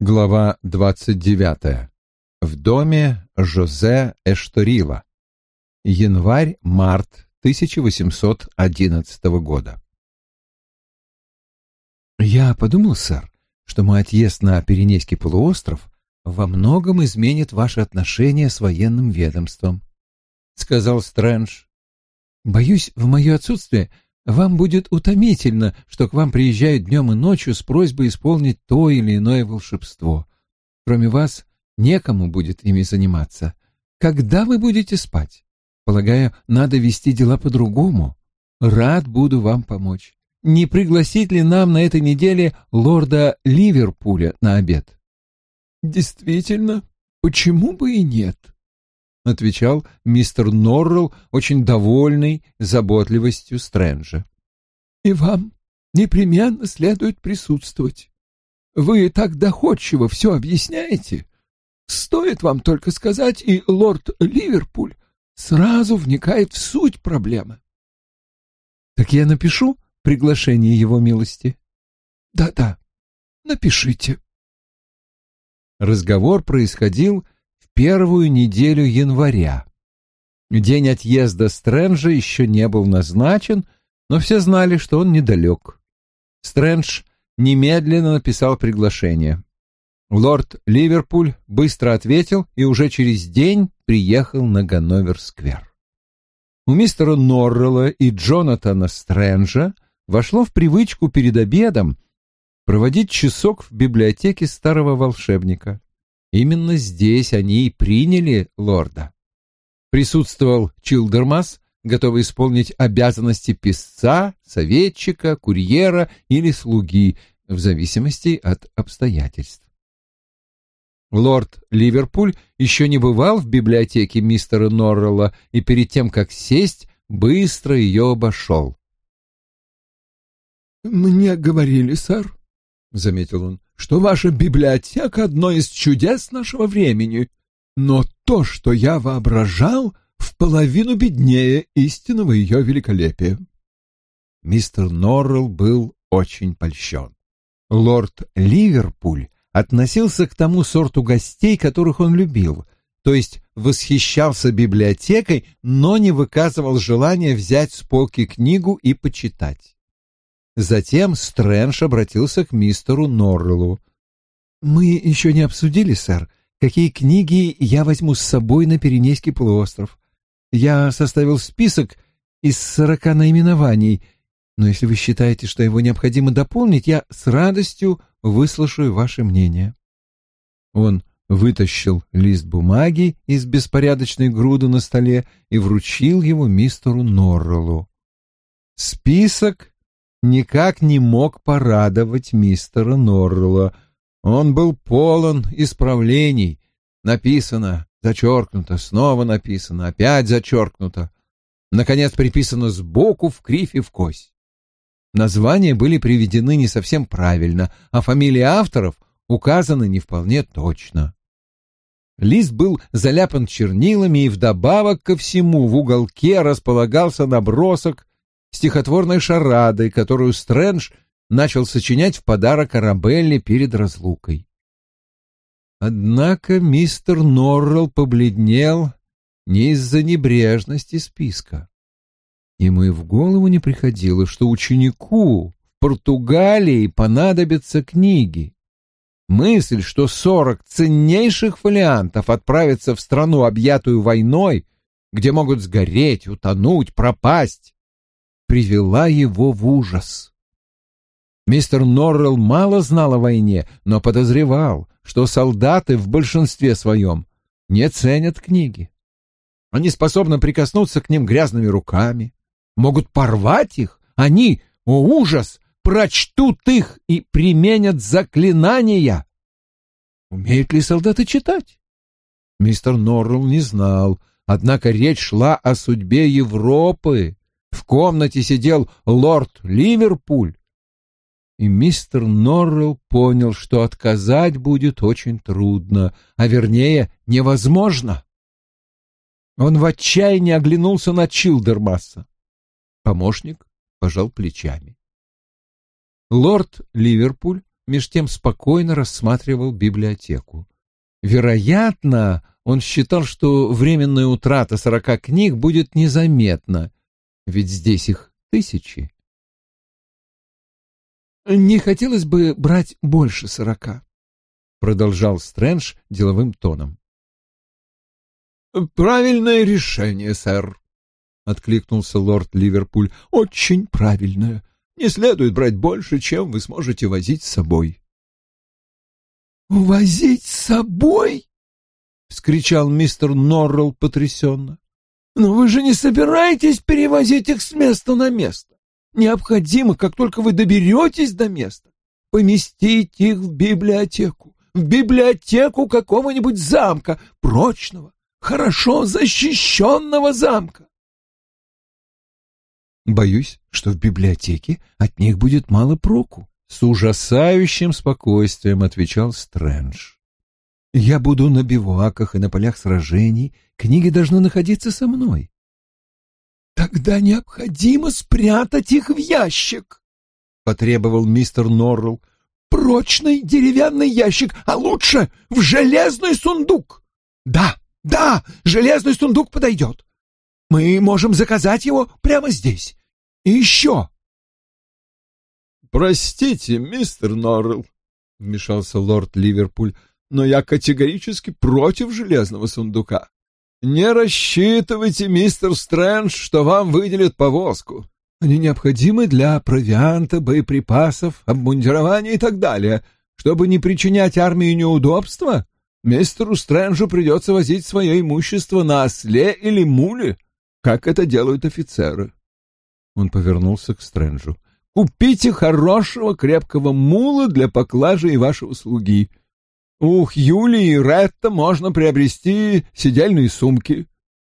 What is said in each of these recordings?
Глава 29. В доме Жозе Эшторила. Январь-март 1811 года. «Я подумал, сэр, что мой отъезд на Пиренейский полуостров во многом изменит ваши отношения с военным ведомством», — сказал Стрэндж. «Боюсь, в мое отсутствие вам будет утомительно, что к вам приезжают днем и ночью с просьбой исполнить то или иное волшебство. Кроме вас, некому будет ими заниматься. Когда вы будете спать? Полагаю, надо вести дела по-другому. Рад буду вам помочь. Не пригласить ли нам на этой неделе лорда Ливерпуля на обед? Действительно, почему бы и нет? — отвечал мистер Норрелл, очень довольный заботливостью Стрэнджа. «И вам непременно следует присутствовать. Вы так доходчиво все объясняете. Стоит вам только сказать, и лорд Ливерпуль сразу вникает в суть проблемы». «Так я напишу приглашение его милости?» «Да-да, напишите». Разговор происходил первую неделю января. День отъезда Стрэнджа еще не был назначен, но все знали, что он недалек. Стрэндж немедленно написал приглашение. Лорд Ливерпуль быстро ответил и уже через день приехал на Ганновер-сквер. У мистера Норрелла и Джонатана Стрэнджа вошло в привычку перед обедом проводить часок в библиотеке старого волшебника. Именно здесь они и приняли лорда. Присутствовал Чилдермас, готовый исполнить обязанности писца, советчика, курьера или слуги, в зависимости от обстоятельств. Лорд Ливерпуль еще не бывал в библиотеке мистера Норрелла и перед тем, как сесть, быстро ее обошел. «Мне говорили, сэр», — заметил он, что ваша библиотека — одно из чудес нашего времени, но то, что я воображал, в половину беднее истинного ее великолепия. Мистер Норрелл был очень польщен. Лорд Ливерпуль относился к тому сорту гостей, которых он любил, то есть восхищался библиотекой, но не выказывал желания взять с полки книгу и почитать. Затем Стрэндж обратился к мистеру Норреллу. «Мы еще не обсудили, сэр, какие книги я возьму с собой на Пиренейский полуостров. Я составил список из сорока наименований, но если вы считаете, что его необходимо дополнить, я с радостью выслушаю ваше мнение». Он вытащил лист бумаги из беспорядочной груды на столе и вручил его мистеру Норреллу. Список никак не мог порадовать мистера Норрелла. Он был полон исправлений. Написано, зачеркнуто, снова написано, опять зачеркнуто. Наконец приписано сбоку в кривь и в кость. Названия были приведены не совсем правильно, а фамилии авторов указаны не вполне точно. Лист был заляпан чернилами, и вдобавок ко всему в уголке располагался набросок стихотворной шарадой, которую Стрэндж начал сочинять в подарок Арабелле перед разлукой. Однако мистер Норрелл побледнел не из-за небрежности списка. Ему и в голову не приходило, что ученику в Португалии понадобятся книги. Мысль, что сорок ценнейших фолиантов отправятся в страну, объятую войной, где могут сгореть, утонуть, пропасть, привела его в ужас. Мистер Норрелл мало знал о войне, но подозревал, что солдаты в большинстве своем не ценят книги. Они способны прикоснуться к ним грязными руками, могут порвать их, они, о ужас, прочтут их и применят заклинания. Умеют ли солдаты читать? Мистер Норрелл не знал, однако речь шла о судьбе Европы, в комнате сидел лорд Ливерпуль, и мистер Норрелл понял, что отказать будет очень трудно, а вернее невозможно. Он в отчаянии оглянулся на Чилдермасса. Помощник пожал плечами. Лорд Ливерпуль меж тем спокойно рассматривал библиотеку. Вероятно, он считал, что временная утрата сорока книг будет незаметна, ведь здесь их тысячи. «Не хотелось бы брать больше сорока», — продолжал Стрэндж деловым тоном. «Правильное решение, сэр», — откликнулся лорд Ливерпуль. «Очень правильное. Не следует брать больше, чем вы сможете возить с собой». «Возить с собой?» — вскричал мистер Норрелл потрясенно. «Но вы же не собираетесь перевозить их с места на место. Необходимо, как только вы доберетесь до места, поместить их в библиотеку, в библиотеку какого-нибудь замка, прочного, хорошо защищенного замка. Боюсь, что в библиотеке от них будет мало проку. С ужасающим спокойствием отвечал Стрэндж. Я буду на биваках и на полях сражений, книги должны находиться со мной. Тогда необходимо спрятать их в ящик, потребовал мистер Норрелл. Прочный деревянный ящик, а лучше в железный сундук. Да, да, железный сундук подойдет. Мы можем заказать его прямо здесь. И еще. Простите, мистер Норрелл, вмешался лорд Ливерпуль, но я категорически против железного сундука. Не рассчитывайте, мистер Стрэндж, что вам выделят повозку. Они необходимы для провианта, боеприпасов, обмундирования и так далее. Чтобы не причинять армии неудобства, мистеру Стрэнджу придется возить свое имущество на осле или муле, как это делают офицеры. Он повернулся к Стрэнджу. «Купите хорошего крепкого мула для поклажи и вашего слуги. У Юлии и Ретта можно приобрести сидельные сумки.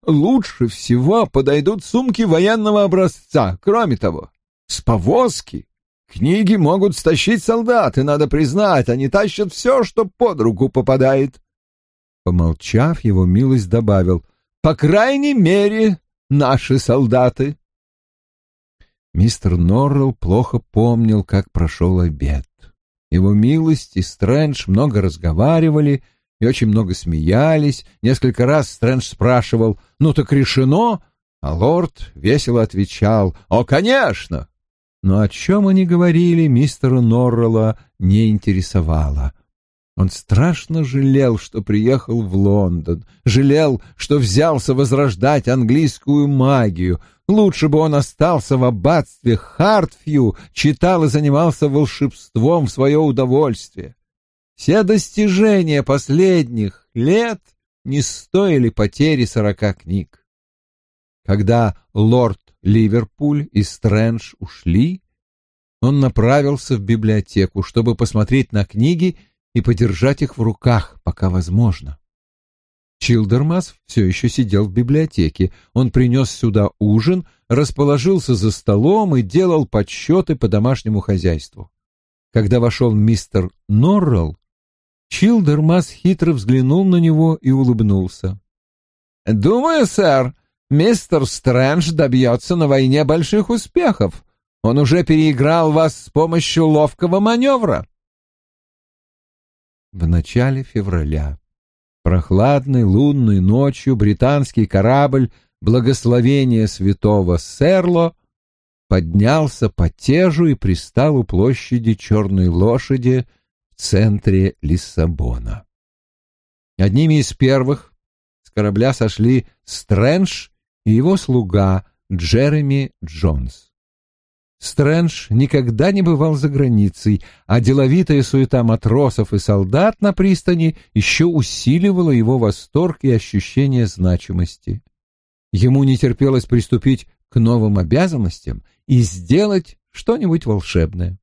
Лучше всего подойдут сумки военного образца. Кроме того, с повозки книги могут стащить солдаты, надо признать, они тащат все, что под руку попадает. Помолчав, его милость добавил, по крайней мере, наши солдаты. Мистер Норрелл плохо помнил, как прошел обед. Его милость и Стрэндж много разговаривали и очень много смеялись. Несколько раз Стрэндж спрашивал «Ну так решено?» А лорд весело отвечал «О, конечно!» Но о чем они говорили, мистера Норрелла не интересовало. Он страшно жалел, что приехал в Лондон, жалел, что взялся возрождать английскую магию, Лучше бы он остался в аббатстве Хартфью, читал и занимался волшебством в свое удовольствие. Все достижения последних лет не стоили потери сорока книг. Когда лорд Ливерпуль и Стрэндж ушли, он направился в библиотеку, чтобы посмотреть на книги и подержать их в руках, пока возможно. Чилдермас все еще сидел в библиотеке. Он принес сюда ужин, расположился за столом и делал подсчеты по домашнему хозяйству. Когда вошел мистер Норрелл, Чилдермас хитро взглянул на него и улыбнулся. «Думаю, сэр, мистер Стрэндж добьется на войне больших успехов. Он уже переиграл вас с помощью ловкого маневра». В начале февраля Прохладной лунной ночью британский корабль «Благословение святого Серло» поднялся по тежу и пристал у площади Черной лошади в центре Лиссабона. Одними из первых с корабля сошли Стрэндж и его слуга Джереми Джонс. Стрэндж никогда не бывал за границей, а деловитая суета матросов и солдат на пристани еще усиливала его восторг и ощущение значимости. Ему не терпелось приступить к новым обязанностям и сделать что-нибудь волшебное.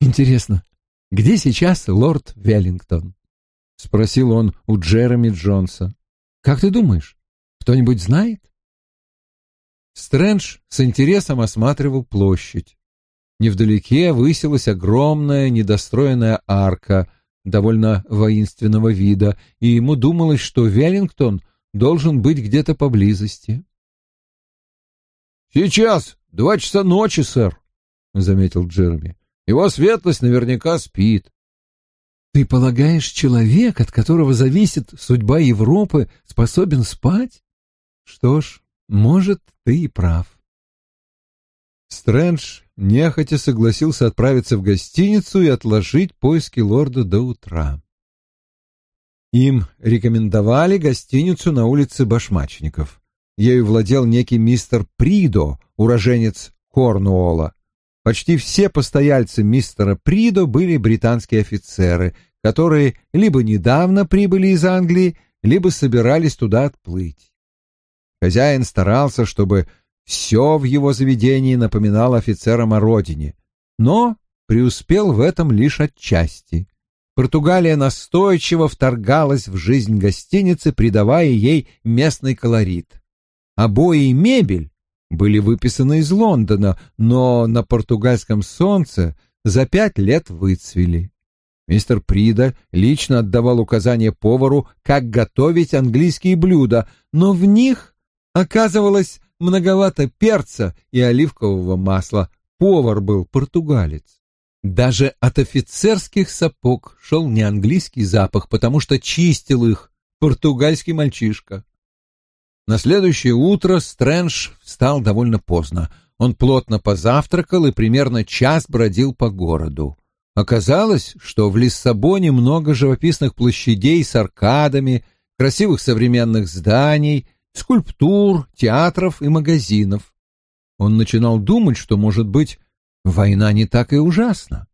«Интересно, где сейчас лорд Веллингтон?» — спросил он у Джереми Джонса. «Как ты думаешь, кто-нибудь знает?» Стрэндж с интересом осматривал площадь. Невдалеке высилась огромная недостроенная арка довольно воинственного вида, и ему думалось, что Веллингтон должен быть где-то поблизости. «Сейчас два часа ночи, сэр», — заметил Джереми. Его светлость наверняка спит. Ты полагаешь, человек, от которого зависит судьба Европы, способен спать? Что ж, может, ты и прав. Стрэндж нехотя согласился отправиться в гостиницу и отложить поиски лорда до утра. Им рекомендовали гостиницу на улице Башмачников. Ею владел некий мистер Придо, уроженец Корнуола. Почти все постояльцы мистера Придо были британские офицеры, которые либо недавно прибыли из Англии, либо собирались туда отплыть. Хозяин старался, чтобы все в его заведении напоминало офицерам о родине, но преуспел в этом лишь отчасти. Португалия настойчиво вторгалась в жизнь гостиницы, придавая ей местный колорит. Обои и мебель были выписаны из Лондона, но на португальском солнце за пять лет выцвели. Мистер Прида лично отдавал указания повару, как готовить английские блюда, но в них оказывалось многовато перца и оливкового масла. Повар был португалец. Даже от офицерских сапог шел не английский запах, потому что чистил их португальский мальчишка. На следующее утро Стрэндж встал довольно поздно. Он плотно позавтракал и примерно час бродил по городу. Оказалось, что в Лиссабоне много живописных площадей с аркадами, красивых современных зданий, скульптур, театров и магазинов. Он начинал думать, что, может быть, война не так и ужасна.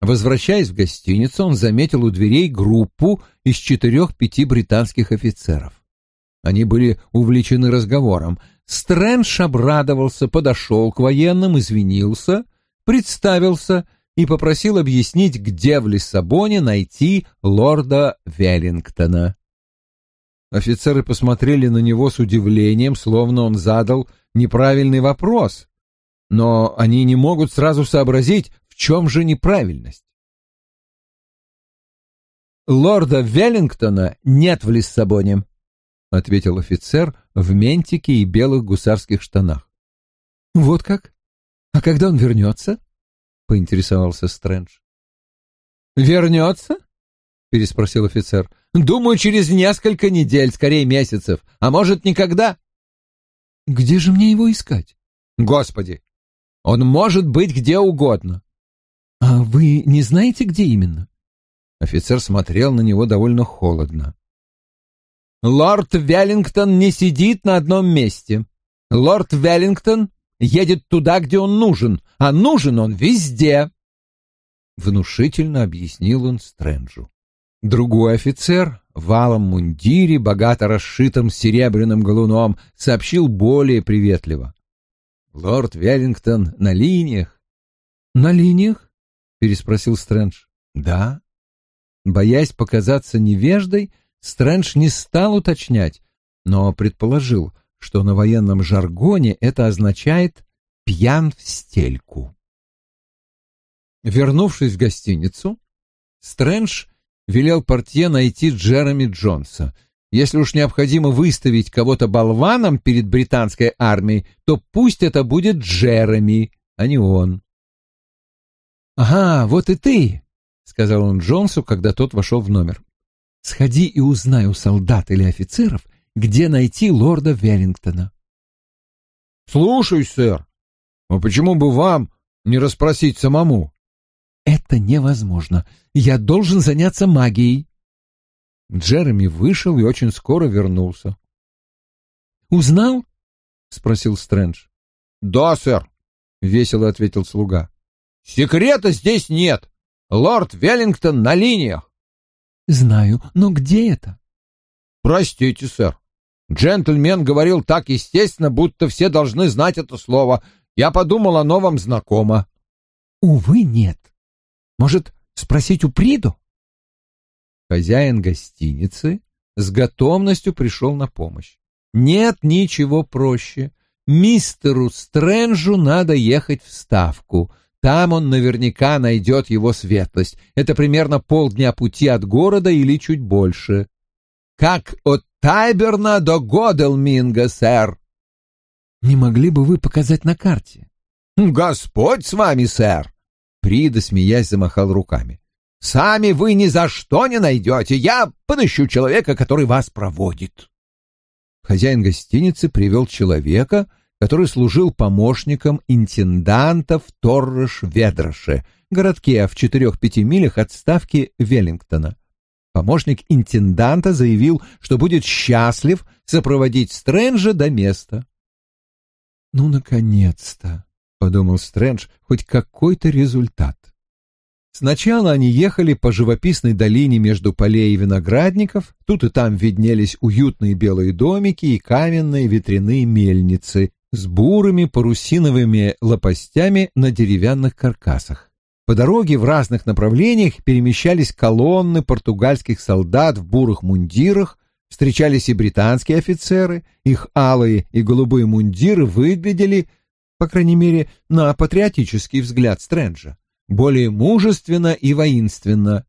Возвращаясь в гостиницу, он заметил у дверей группу из четырех-пяти британских офицеров. Они были увлечены разговором. Стрэндж обрадовался, подошел к военным, извинился, представился — и попросил объяснить, где в Лиссабоне найти лорда Веллингтона. Офицеры посмотрели на него с удивлением, словно он задал неправильный вопрос, но они не могут сразу сообразить, в чем же неправильность. «Лорда Веллингтона нет в Лиссабоне», — ответил офицер в ментике и белых гусарских штанах. «Вот как? А когда он вернется?» поинтересовался Стрэндж. «Вернется?» — переспросил офицер. «Думаю, через несколько недель, скорее месяцев, а может, никогда». «Где же мне его искать?» «Господи! Он может быть где угодно». «А вы не знаете, где именно?» Офицер смотрел на него довольно холодно. «Лорд Веллингтон не сидит на одном месте. Лорд Веллингтон едет туда, где он нужен, а нужен он везде. Внушительно объяснил он Стрэнджу. Другой офицер валом мундире, богато расшитым серебряным галуном, сообщил более приветливо. «Лорд Веллингтон на линиях». «На линиях?» — переспросил Стрэндж. «Да». Боясь показаться невеждой, Стрэндж не стал уточнять, но предположил, что на военном жаргоне это означает «пьян в стельку». Вернувшись в гостиницу, Стрэндж велел портье найти Джереми Джонса. Если уж необходимо выставить кого-то болваном перед британской армией, то пусть это будет Джереми, а не он. «Ага, вот и ты», — сказал он Джонсу, когда тот вошел в номер. «Сходи и узнай у солдат или офицеров, где найти лорда Веллингтона. — Слушай, сэр, а почему бы вам не расспросить самому? — Это невозможно. Я должен заняться магией. Джереми вышел и очень скоро вернулся. — Узнал? — спросил Стрэндж. — Да, сэр, — весело ответил слуга. — Секрета здесь нет. Лорд Веллингтон на линиях. — Знаю, но где это? — Простите, сэр. Джентльмен говорил так естественно, будто все должны знать это слово. Я подумал, оно вам знакомо. Увы, нет. Может, спросить у Приду? Хозяин гостиницы с готовностью пришел на помощь. Нет ничего проще. Мистеру Стрэнджу надо ехать в Ставку. Там он наверняка найдет его светлость. Это примерно полдня пути от города или чуть больше. Как от Тайберна до Годелминга, сэр. Не могли бы вы показать на карте? Господь с вами, сэр. Прида, смеясь, замахал руками. «Сами вы ни за что не найдете. Я подыщу человека, который вас проводит». Хозяин гостиницы привел человека, который служил помощником интенданта в Торреш-Ведроше, городке в четырех-пяти милях от ставки Веллингтона. Помощник интенданта заявил, что будет счастлив сопроводить Стрэнджа до места. «Ну, наконец-то!» — подумал Стрэндж, — «хоть какой-то результат». Сначала они ехали по живописной долине между полей и виноградников, тут и там виднелись уютные белые домики и каменные ветряные мельницы с бурыми парусиновыми лопастями на деревянных каркасах. По дороге в разных направлениях перемещались колонны португальских солдат в бурых мундирах, встречались и британские офицеры, их алые и голубые мундиры выглядели, по крайней мере, на патриотический взгляд Стрэнджа, более мужественно и воинственно.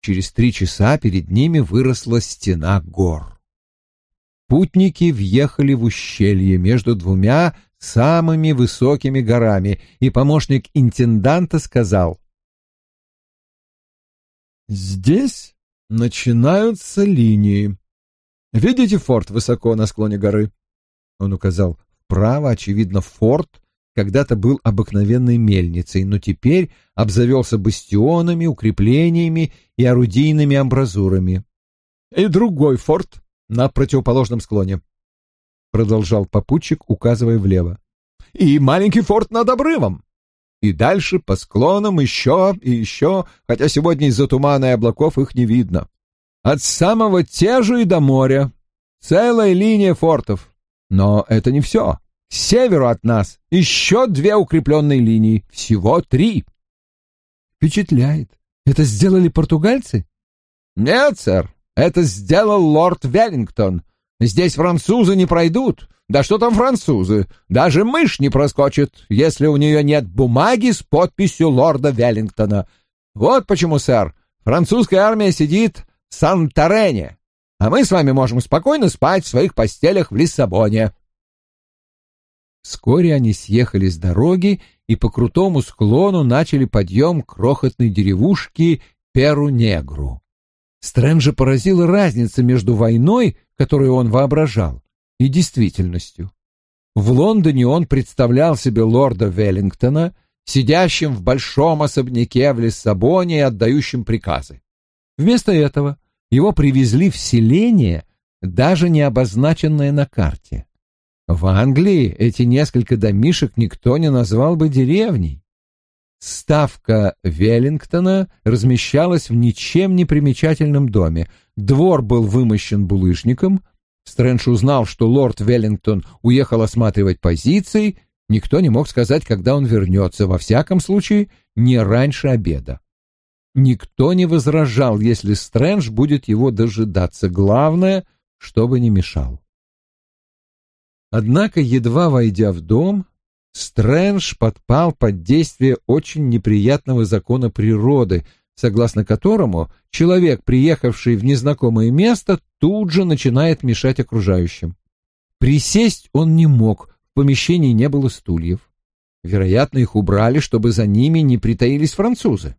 Через три часа перед ними выросла стена гор. Путники въехали в ущелье между двумя самыми высокими горами, и помощник интенданта сказал «Здесь начинаются линии. Видите форт высоко на склоне горы?» Он указал вправо, очевидно, форт когда-то был обыкновенной мельницей, но теперь обзавелся бастионами, укреплениями и орудийными амбразурами. «И другой форт на противоположном склоне», — продолжал попутчик, указывая влево. «И маленький форт над обрывом. И дальше по склонам еще и еще, хотя сегодня из-за тумана и облаков их не видно. От самого Тежу и до моря. Целая линия фортов. Но это не все. К северу от нас еще две укрепленные линии. Всего три». «Впечатляет. Это сделали португальцы?» «Нет, сэр. Это сделал лорд Веллингтон. Здесь французы не пройдут. Да что там французы? Даже мышь не проскочит, если у нее нет бумаги с подписью лорда Веллингтона. Вот почему, сэр, французская армия сидит в Сан-Торене, а мы с вами можем спокойно спать в своих постелях в Лиссабоне». Вскоре они съехали с дороги и по крутому склону начали подъем крохотной деревушки Перу-Негру. Стрэнджа поразила разница между войной, которую он воображал, и действительностью. В Лондоне он представлял себе лорда Веллингтона, сидящим в большом особняке в Лиссабоне и отдающим приказы. Вместо этого его привезли в селение, даже не обозначенное на карте. В Англии эти несколько домишек никто не назвал бы деревней. Ставка Веллингтона размещалась в ничем не примечательном доме. Двор был вымощен булыжником. Стрэндж узнал, что лорд Веллингтон уехал осматривать позиции. Никто не мог сказать, когда он вернется, во всяком случае, не раньше обеда. Никто не возражал, если Стрэндж будет его дожидаться. Главное, чтобы не мешал. Однако, едва войдя в дом, Стрэндж подпал под действие очень неприятного закона природы, согласно которому человек, приехавший в незнакомое место, тут же начинает мешать окружающим. Присесть он не мог, в помещении не было стульев. Вероятно, их убрали, чтобы за ними не притаились французы.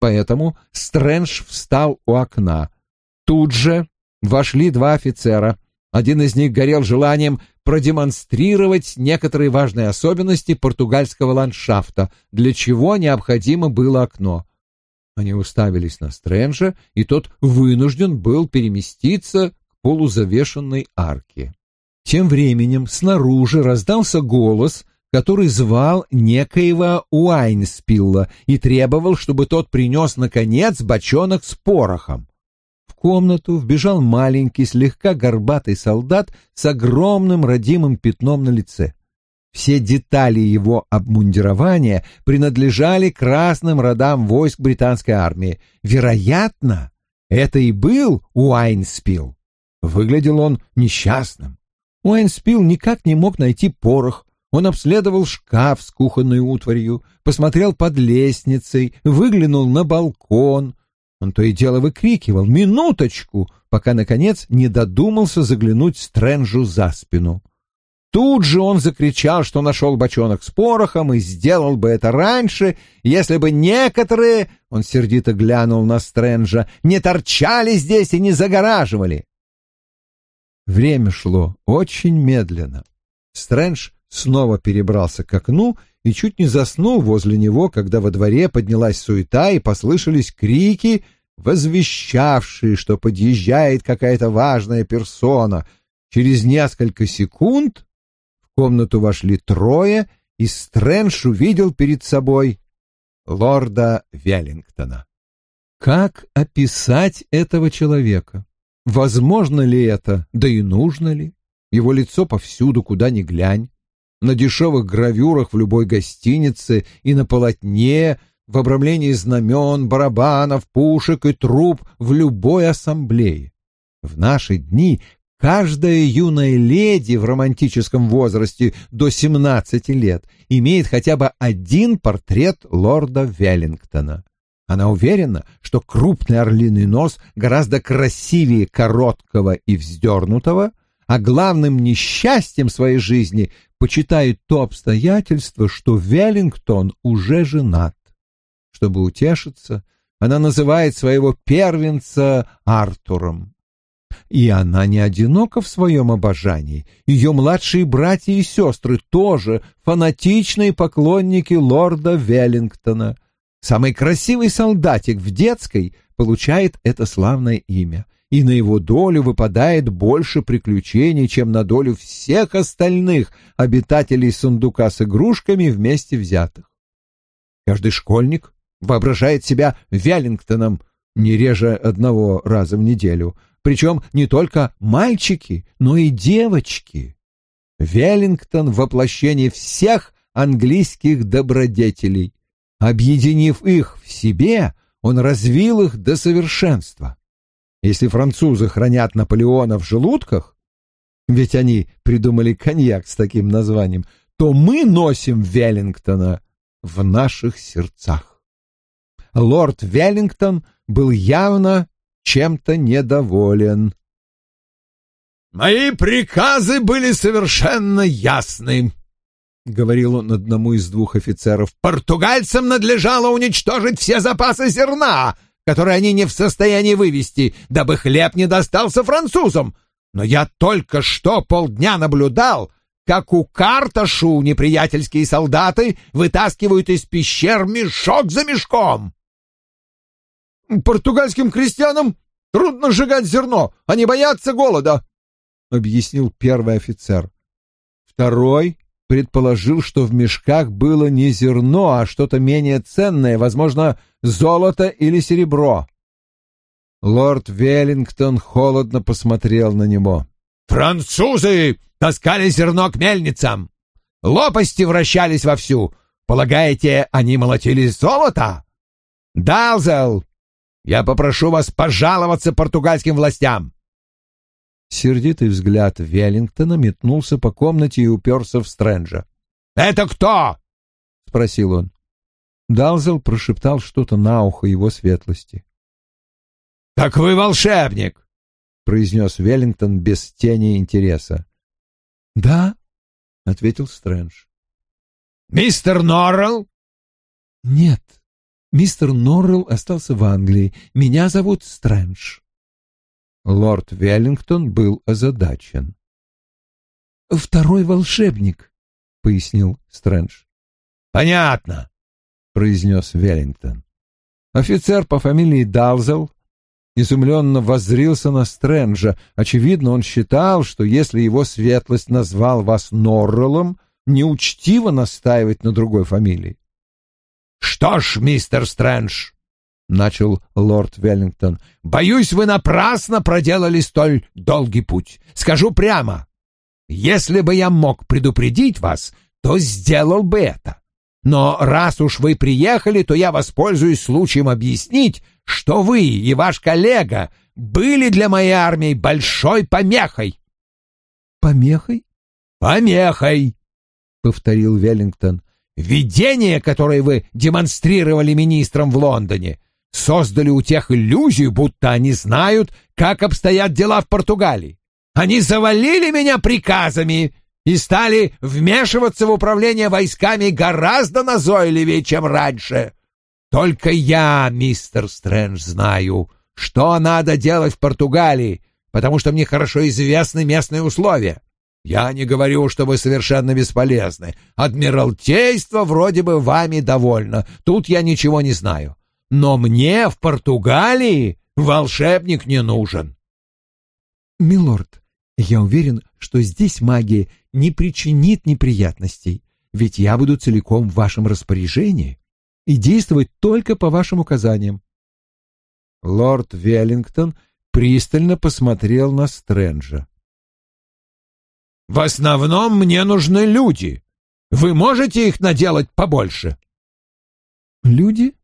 Поэтому Стрэндж встал у окна. Тут же вошли два офицера. Один из них горел желанием продемонстрировать некоторые важные особенности португальского ландшафта, для чего необходимо было окно. Они уставились на Стрэнджа, и тот вынужден был переместиться к полузавешенной арке. Тем временем снаружи раздался голос, который звал некоего Уайнспилла и требовал, чтобы тот принес, наконец, бочонок с порохом комнату вбежал маленький, слегка горбатый солдат с огромным родимым пятном на лице. Все детали его обмундирования принадлежали красным родам войск британской армии. Вероятно, это и был Уайнспил. Выглядел он несчастным. Уайнспил никак не мог найти порох. Он обследовал шкаф с кухонной утварью, посмотрел под лестницей, выглянул на балкон, он то и дело выкрикивал «Минуточку!», пока, наконец, не додумался заглянуть Стрэнджу за спину. тут же он закричал, что нашел бочонок с порохом и сделал бы это раньше, если бы некоторые, он сердито глянул на Стрэнджа, не торчали здесь и не загораживали. Время шло очень медленно. Стрэндж снова перебрался к окну и чуть не заснул возле него, когда во дворе поднялась суета и послышались крики, возвещавшие, что подъезжает какая-то важная персона. Через несколько секунд в комнату вошли трое, и Стрэндж увидел перед собой лорда Веллингтона. Как описать этого человека? Возможно ли это, да и нужно ли? Его лицо повсюду, куда ни глянь на дешевых гравюрах в любой гостинице и на полотне, в обрамлении знамен, барабанов, пушек и труб в любой ассамблее. В наши дни каждая юная леди в романтическом возрасте до 17 лет имеет хотя бы один портрет лорда Веллингтона. Она уверена, что крупный орлиный нос гораздо красивее короткого и вздернутого, а главным несчастьем своей жизни почитает то обстоятельство, что Веллингтон уже женат. Чтобы утешиться, она называет своего первенца Артуром. И она не одинока в своем обожании. Ее младшие братья и сестры тоже фанатичные поклонники лорда Веллингтона. Самый красивый солдатик в детской получает это славное имя — и на его долю выпадает больше приключений, чем на долю всех остальных обитателей сундука с игрушками вместе взятых. Каждый школьник воображает себя Вяллингтоном не реже одного раза в неделю, причем не только мальчики, но и девочки. Веллингтон — воплощение всех английских добродетелей. Объединив их в себе, он развил их до совершенства. Если французы хранят Наполеона в желудках, ведь они придумали коньяк с таким названием, то мы носим Веллингтона в наших сердцах. Лорд Веллингтон был явно чем-то недоволен. «Мои приказы были совершенно ясны», — говорил он одному из двух офицеров. «Португальцам надлежало уничтожить все запасы зерна, который они не в состоянии вывести, дабы хлеб не достался французам. Но я только что полдня наблюдал, как у Карташу неприятельские солдаты вытаскивают из пещер мешок за мешком. «Португальским крестьянам трудно сжигать зерно, они боятся голода», — объяснил первый офицер. Второй предположил, что в мешках было не зерно, а что-то менее ценное, возможно, золото или серебро. Лорд Веллингтон холодно посмотрел на него. «Французы таскали зерно к мельницам! Лопасти вращались вовсю! Полагаете, они молотили золото? Далзел, я попрошу вас пожаловаться португальским властям!» Сердитый взгляд Веллингтона метнулся по комнате и уперся в Стрэнджа. «Это кто?» — спросил он. Далзел прошептал что-то на ухо его светлости. «Так вы волшебник!» — произнес Веллингтон без тени интереса. «Да», — ответил Стрэндж. «Мистер Норрелл?» «Нет, мистер Норрелл остался в Англии. Меня зовут Стрэндж». Лорд Веллингтон был озадачен. «Второй волшебник», — пояснил Стрэндж. «Понятно», — произнес Веллингтон. Офицер по фамилии Далзел изумленно воззрился на Стрэнджа. Очевидно, он считал, что если его светлость назвал вас Норреллом, неучтиво настаивать на другой фамилии. «Что ж, мистер Стрэндж», — начал лорд Веллингтон, — «боюсь, вы напрасно проделали столь долгий путь. Скажу прямо, если бы я мог предупредить вас, то сделал бы это. Но раз уж вы приехали, то я воспользуюсь случаем объяснить, что вы и ваш коллега были для моей армии большой помехой». «Помехой?» «Помехой», — повторил Веллингтон. «Видение, которое вы демонстрировали министрам в Лондоне, создали у тех иллюзию, будто они знают, как обстоят дела в Португалии. Они завалили меня приказами и стали вмешиваться в управление войсками гораздо назойливее, чем раньше. Только я, мистер Стрэндж, знаю, что надо делать в Португалии, потому что мне хорошо известны местные условия. Я не говорю, что вы совершенно бесполезны. Адмиралтейство вроде бы вами довольно. Тут я ничего не знаю. Но мне в Португалии волшебник не нужен. Милорд, я уверен, что здесь магия не причинит неприятностей, ведь я буду целиком в вашем распоряжении и действовать только по вашим указаниям. Лорд Веллингтон пристально посмотрел на Стрэнджа. «В основном мне нужны люди. Вы можете их наделать побольше?» «Люди?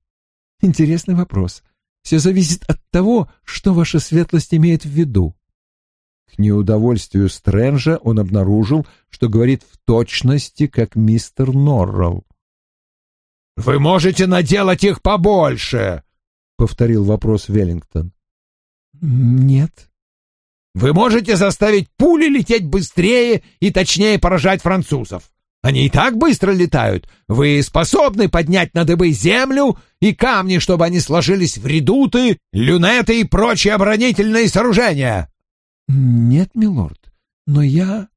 Интересный вопрос. Все зависит от того, что ваша светлость имеет в виду. К неудовольствию Стрэнджа он обнаружил, что говорит в точности, как мистер Норрелл. «Вы можете наделать их побольше!» — повторил вопрос Веллингтон. «Нет». «Вы можете заставить пули лететь быстрее и точнее поражать французов? Они и так быстро летают. Вы способны поднять на дыбы землю и камни, чтобы они сложились в редуты, люнеты и прочие оборонительные сооружения?» «Нет, милорд, но я...»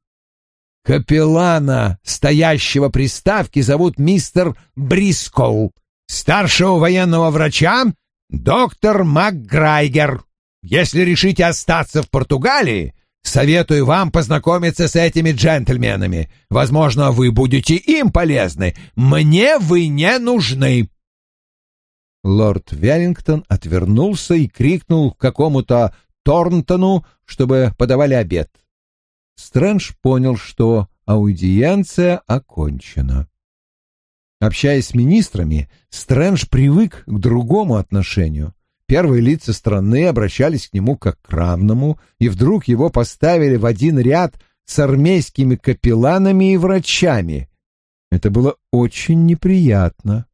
Капеллана, стоящего при ставке, зовут мистер Брискол. Старшего военного врача — доктор МакГрайгер. Если решите остаться в Португалии, советую вам познакомиться с этими джентльменами. Возможно, вы будете им полезны. Мне вы не нужны. Лорд Веллингтон отвернулся и крикнул какому-то Торнтону, чтобы подавали обед. Стрэндж понял, что аудиенция окончена. Общаясь с министрами, Стрэндж привык к другому отношению. Первые лица страны обращались к нему как к равному, и вдруг его поставили в один ряд с армейскими капелланами и врачами. Это было очень неприятно.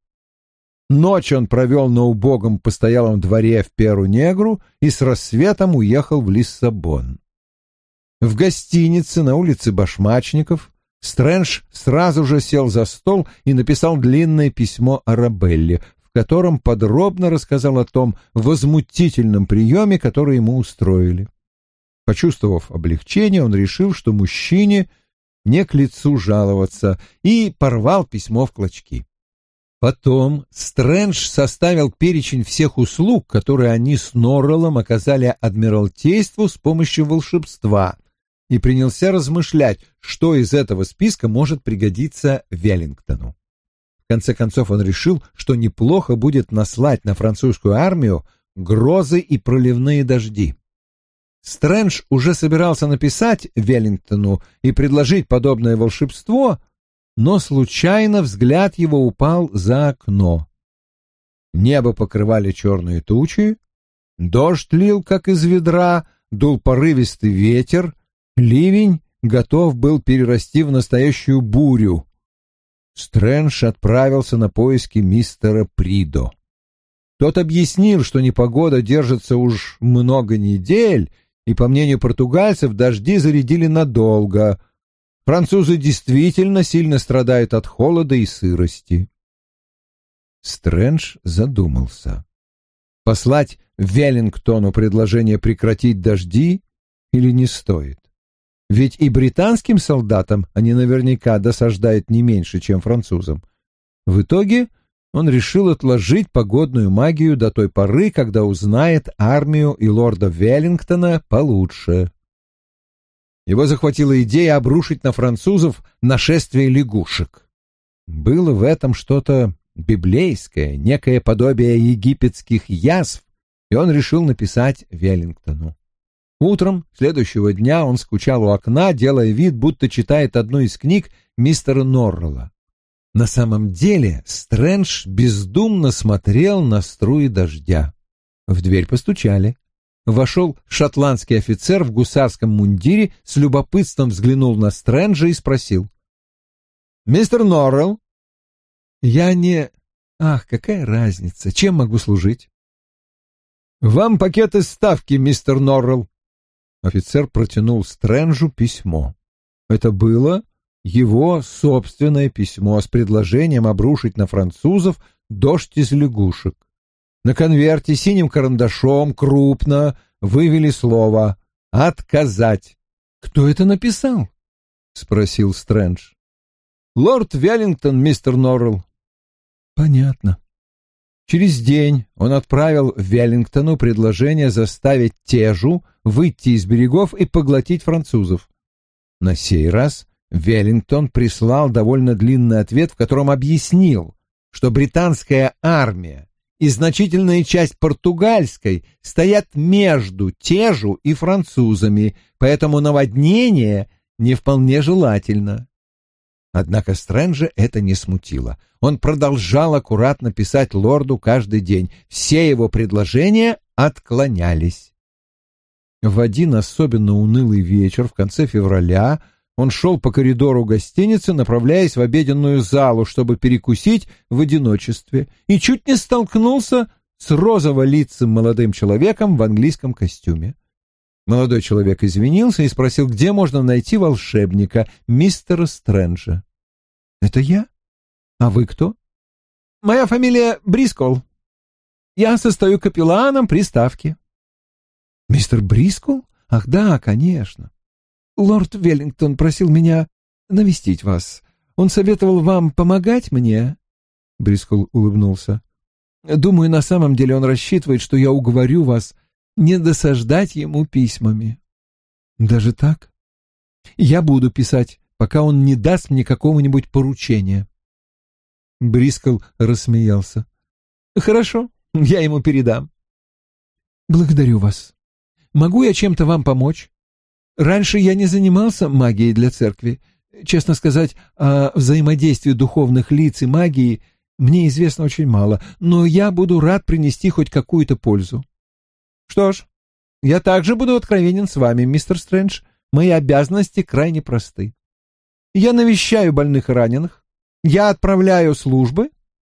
Ночь он провел на убогом постоялом дворе в Перу-Негру и с рассветом уехал в Лиссабон. В гостинице на улице Башмачников Стрэндж сразу же сел за стол и написал длинное письмо Арабелле, котором подробно рассказал о том возмутительном приеме, который ему устроили. Почувствовав облегчение, он решил, что мужчине не к лицу жаловаться, и порвал письмо в клочки. Потом Стрэндж составил перечень всех услуг, которые они с Норреллом оказали Адмиралтейству с помощью волшебства, и принялся размышлять, что из этого списка может пригодиться Веллингтону. В конце концов он решил, что неплохо будет наслать на французскую армию грозы и проливные дожди. Стрэндж уже собирался написать Веллингтону и предложить подобное волшебство — но случайно взгляд его упал за окно. Небо покрывали черные тучи, дождь лил, как из ведра, дул порывистый ветер, ливень готов был перерасти в настоящую бурю. Стрэндж отправился на поиски мистера Придо. Тот объяснил, что непогода держится уж много недель, и, по мнению португальцев, дожди зарядили надолго — Французы действительно сильно страдают от холода и сырости. Стрэндж задумался. Послать Веллингтону предложение прекратить дожди или не стоит? Ведь и британским солдатам они наверняка досаждают не меньше, чем французам. В итоге он решил отложить погодную магию до той поры, когда узнает армию и лорда Веллингтона получше. Его захватила идея обрушить на французов нашествие лягушек. Было в этом что-то библейское, некое подобие египетских язв, и он решил написать Веллингтону. Утром следующего дня он скучал у окна, делая вид, будто читает одну из книг мистера Норрелла. На самом деле Стрэндж бездумно смотрел на струи дождя. В дверь постучали вошел шотландский офицер в гусарском мундире, с любопытством взглянул на Стрэнджа и спросил. «Мистер Норрелл?» «Я не... Ах, какая разница? Чем могу служить?» «Вам пакет из ставки, мистер Норрелл». Офицер протянул Стрэнджу письмо. Это было его собственное письмо с предложением обрушить на французов дождь из лягушек. На конверте синим карандашом крупно вывели слово «отказать». «Кто это написал?» — спросил Стрэндж. «Лорд Веллингтон, мистер Норрелл». «Понятно». Через день он отправил Веллингтону предложение заставить Тежу выйти из берегов и поглотить французов. На сей раз Веллингтон прислал довольно длинный ответ, в котором объяснил, что британская армия и значительная часть португальской стоят между Тежу и французами, поэтому наводнение не вполне желательно. Однако Стрэнджа это не смутило. Он продолжал аккуратно писать лорду каждый день. Все его предложения отклонялись. В один особенно унылый вечер в конце февраля он шел по коридору гостиницы, направляясь в обеденную залу, чтобы перекусить в одиночестве, и чуть не столкнулся с розово-лицым молодым человеком в английском костюме. Молодой человек извинился и спросил, где можно найти волшебника, мистера Стрэнджа. «Это я? А вы кто?» «Моя фамилия Брискол. Я состою капелланом приставки». «Мистер Брискол? Ах да, конечно. Лорд Веллингтон просил меня навестить вас. Он советовал вам помогать мне?» Брискол улыбнулся. «Думаю, на самом деле он рассчитывает, что я уговорю вас не досаждать ему письмами». «Даже так? Я буду писать, пока он не даст мне какого-нибудь поручения». Брискол рассмеялся. «Хорошо, я ему передам». «Благодарю вас. Могу я чем-то вам помочь?» Раньше я не занимался магией для церкви. Честно сказать, о взаимодействии духовных лиц и магии мне известно очень мало, но я буду рад принести хоть какую-то пользу. Что ж, я также буду откровенен с вами, мистер Стрэндж. Мои обязанности крайне просты. Я навещаю больных и раненых, я отправляю службы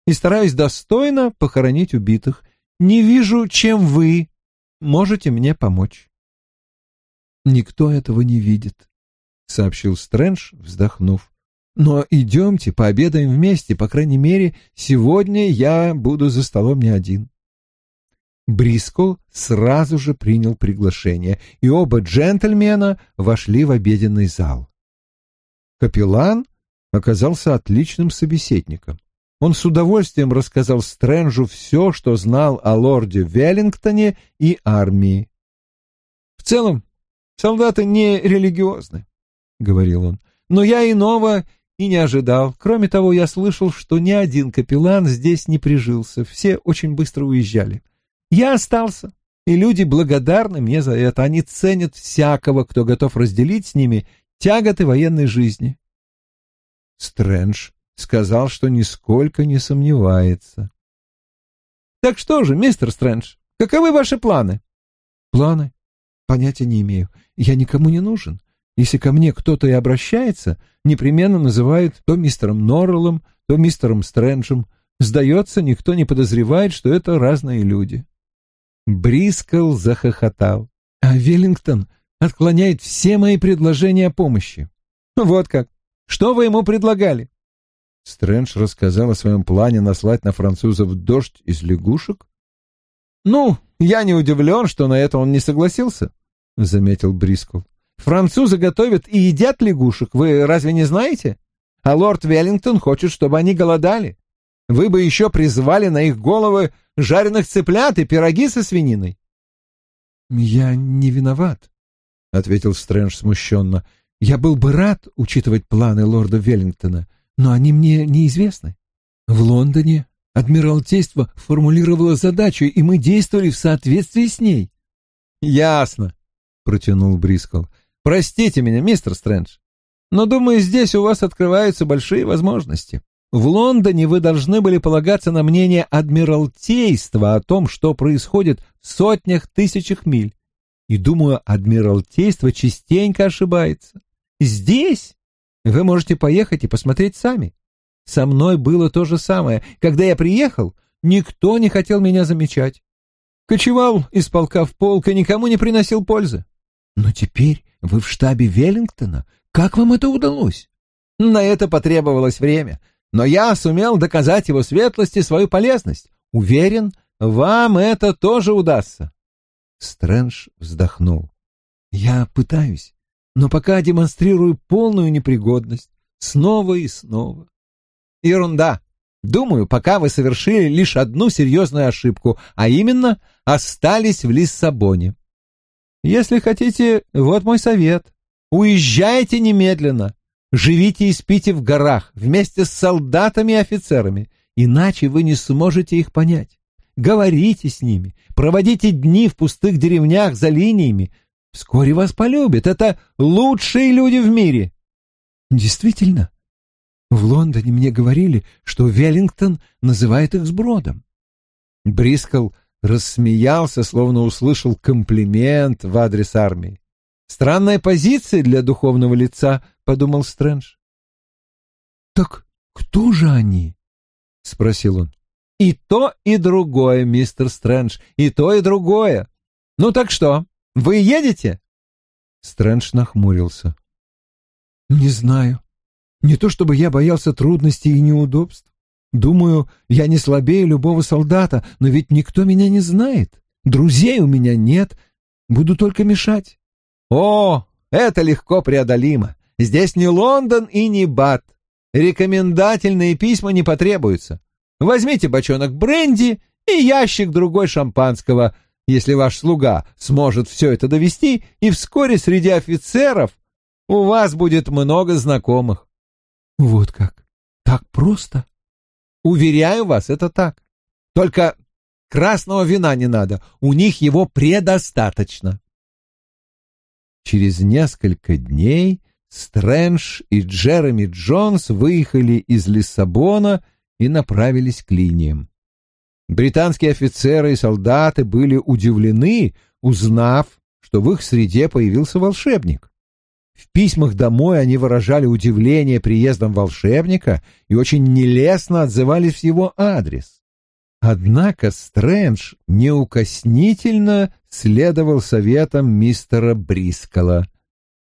и стараюсь достойно похоронить убитых. Не вижу, чем вы можете мне помочь. Никто этого не видит, — сообщил Стрэндж, вздохнув. Но идемте, пообедаем вместе, по крайней мере, сегодня я буду за столом не один. Брискол сразу же принял приглашение, и оба джентльмена вошли в обеденный зал. Капеллан оказался отличным собеседником. Он с удовольствием рассказал Стрэнджу все, что знал о лорде Веллингтоне и армии. В целом, Солдаты не религиозны, — говорил он, — но я иного и не ожидал. Кроме того, я слышал, что ни один капеллан здесь не прижился, все очень быстро уезжали. Я остался, и люди благодарны мне за это. Они ценят всякого, кто готов разделить с ними тяготы военной жизни. Стрэндж сказал, что нисколько не сомневается. «Так что же, мистер Стрэндж, каковы ваши планы?» «Планы? Понятия не имею. Я никому не нужен. Если ко мне кто-то и обращается, непременно называют то мистером Норреллом, то мистером Стрэнджем. Сдается, никто не подозревает, что это разные люди. Брискл захохотал. А Веллингтон отклоняет все мои предложения о помощи. Вот как. Что вы ему предлагали? Стрэндж рассказал о своем плане наслать на французов дождь из лягушек. Ну, я не удивлен, что на это он не согласился заметил Брискл. Французы готовят и едят лягушек, вы разве не знаете? А лорд Веллингтон хочет, чтобы они голодали. Вы бы еще призвали на их головы жареных цыплят и пироги со свининой. Я не виноват, ответил Стрэндж смущенно. Я был бы рад учитывать планы лорда Веллингтона, но они мне неизвестны. В Лондоне Адмиралтейство формулировало задачу, и мы действовали в соответствии с ней. Ясно, протянул Брискол. Простите меня, мистер Стрэндж, но думаю, здесь у вас открываются большие возможности. В Лондоне вы должны были полагаться на мнение Адмиралтейства о том, что происходит в сотнях тысячах миль. И думаю, Адмиралтейство частенько ошибается. Здесь вы можете поехать и посмотреть сами. Со мной было то же самое. Когда я приехал, никто не хотел меня замечать. Кочевал из полка в полк и никому не приносил пользы. Но теперь вы в штабе Веллингтона. Как вам это удалось? На это потребовалось время, но я сумел доказать его светлости свою полезность. Уверен, вам это тоже удастся. Стрэндж вздохнул. Я пытаюсь, но пока демонстрирую полную непригодность. Снова и снова. Ерунда. Думаю, пока вы совершили лишь одну серьезную ошибку, а именно остались в Лиссабоне. Если хотите, вот мой совет. Уезжайте немедленно. Живите и спите в горах вместе с солдатами и офицерами, иначе вы не сможете их понять. Говорите с ними, проводите дни в пустых деревнях за линиями. Вскоре вас полюбят. Это лучшие люди в мире. Действительно, в Лондоне мне говорили, что Веллингтон называет их сбродом. Брискл рассмеялся, словно услышал комплимент в адрес армии. Странная позиция для духовного лица, подумал Стрэндж. Так кто же они? спросил он. И то, и другое, мистер Стрэндж, и то, и другое. Ну так что, вы едете? Стрэндж нахмурился. Не знаю. Не то чтобы я боялся трудностей и неудобств. Думаю, я не слабее любого солдата, но ведь никто меня не знает. Друзей у меня нет, буду только мешать. О, это легко преодолимо. Здесь не Лондон и не Бат. Рекомендательные письма не потребуются. Возьмите бочонок бренди и ящик другой шампанского, если ваш слуга сможет все это довести, и вскоре среди офицеров у вас будет много знакомых. Вот как? Так просто? Уверяю вас, это так. Только красного вина не надо, у них его предостаточно. Через несколько дней Стрэндж и Джереми Джонс выехали из Лиссабона и направились к линиям. Британские офицеры и солдаты были удивлены, узнав, что в их среде появился волшебник. В письмах домой они выражали удивление приездом волшебника и очень нелестно отзывались в его адрес. Однако Стрэндж неукоснительно следовал советам мистера Брискола.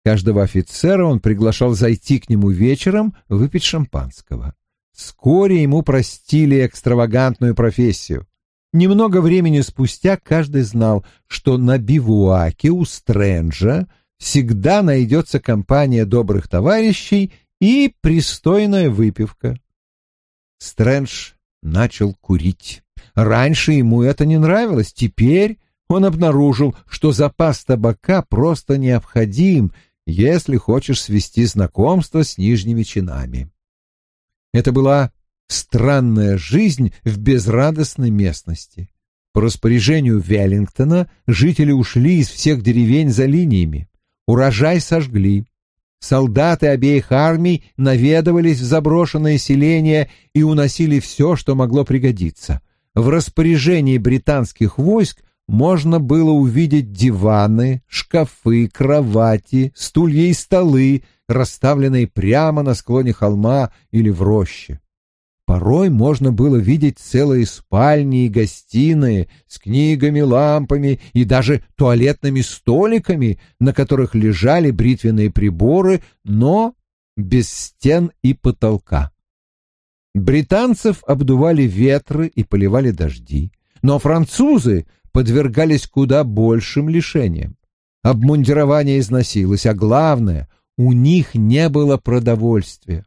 Каждого офицера он приглашал зайти к нему вечером выпить шампанского. Вскоре ему простили экстравагантную профессию. Немного времени спустя каждый знал, что на бивуаке у Стрэнджа всегда найдется компания добрых товарищей и пристойная выпивка. Стрэндж начал курить. Раньше ему это не нравилось, теперь он обнаружил, что запас табака просто необходим, если хочешь свести знакомство с нижними чинами. Это была странная жизнь в безрадостной местности. По распоряжению Веллингтона жители ушли из всех деревень за линиями. Урожай сожгли. Солдаты обеих армий наведывались в заброшенное селение и уносили все, что могло пригодиться. В распоряжении британских войск можно было увидеть диваны, шкафы, кровати, стулья и столы, расставленные прямо на склоне холма или в роще. Порой можно было видеть целые спальни и гостиные с книгами, лампами и даже туалетными столиками, на которых лежали бритвенные приборы, но без стен и потолка. Британцев обдували ветры и поливали дожди, но французы подвергались куда большим лишениям. Обмундирование износилось, а главное, у них не было продовольствия.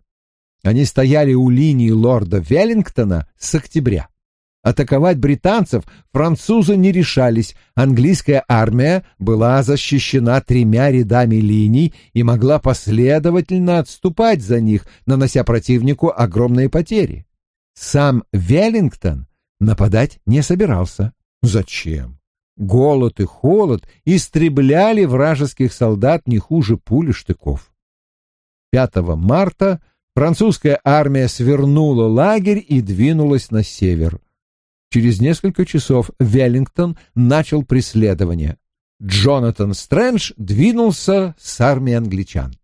Они стояли у линии лорда Веллингтона с октября. Атаковать британцев французы не решались, английская армия была защищена тремя рядами линий и могла последовательно отступать за них, нанося противнику огромные потери. Сам Веллингтон нападать не собирался. Зачем? Голод и холод истребляли вражеских солдат не хуже пули штыков. 5 марта французская армия свернула лагерь и двинулась на север. Через несколько часов Веллингтон начал преследование. Джонатан Стрэндж двинулся с армией англичан.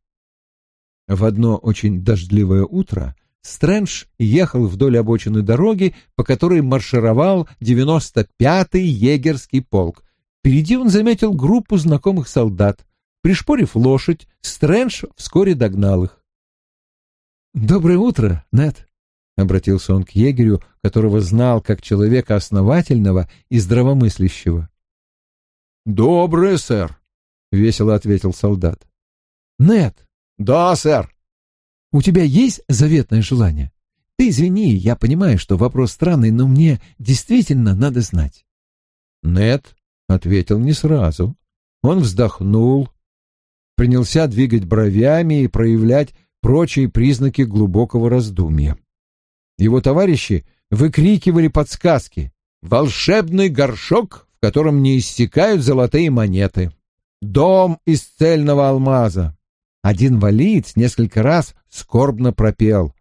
В одно очень дождливое утро Стрэндж ехал вдоль обочины дороги, по которой маршировал 95-й егерский полк. Впереди он заметил группу знакомых солдат. Пришпорив лошадь, Стрэндж вскоре догнал их. «Доброе утро, Нед», — обратился он к егерю, которого знал как человека основательного и здравомыслящего. «Доброе, сэр», — весело ответил солдат. «Нед!» «Да, сэр!» «У тебя есть заветное желание? Ты извини, я понимаю, что вопрос странный, но мне действительно надо знать». Нед ответил не сразу. Он вздохнул, принялся двигать бровями и проявлять прочие признаки глубокого раздумья. Его товарищи выкрикивали подсказки. «Волшебный горшок, в котором не иссякают золотые монеты! Дом из цельного алмаза!» Один валиец несколько раз скорбно пропел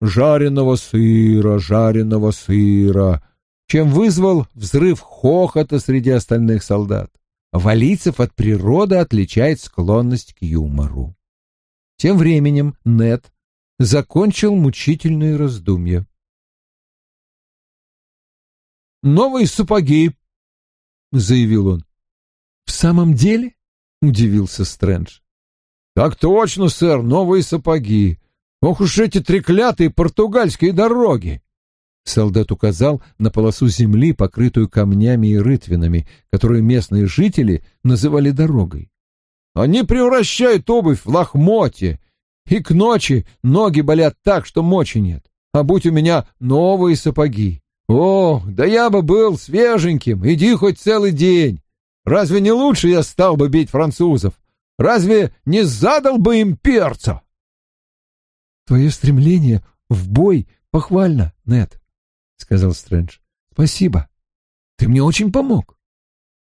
«Жареного сыра, жареного сыра!» чем вызвал взрыв хохота среди остальных солдат. Валийцев от природы отличает склонность к юмору. Тем временем Нед закончил мучительные раздумья. «Новые сапоги», — заявил он. «В самом деле?» — удивился Стрэндж. «Так точно, сэр, новые сапоги. Ох уж эти треклятые португальские дороги!» Солдат указал на полосу земли, покрытую камнями и рытвинами, которую местные жители называли дорогой. «Они превращают обувь в лохмотье, и к ночи ноги болят так, что мочи нет. А будь у меня новые сапоги. О, да я бы был свеженьким, иди хоть целый день. Разве не лучше я стал бы бить французов? Разве не задал бы им перца?» «Твое стремление в бой похвально, Нед», — сказал Стрэндж. «Спасибо. Ты мне очень помог».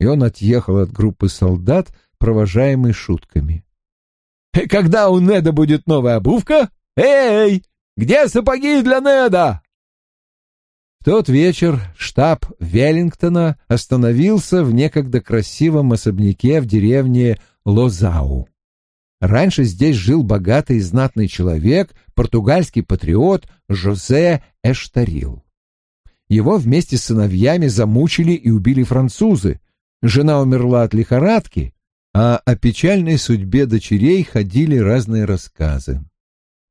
И он отъехал от группы солдат, провожаемый шутками. «Когда у Неда будет новая обувка? Эй, где сапоги для Неда?» В тот вечер штаб Веллингтона остановился в некогда красивом особняке в деревне Лозау. Раньше здесь жил богатый и знатный человек, португальский патриот Жозе Эштарил. Его вместе с сыновьями замучили и убили французы. Жена умерла от лихорадки, а о печальной судьбе дочерей ходили разные рассказы.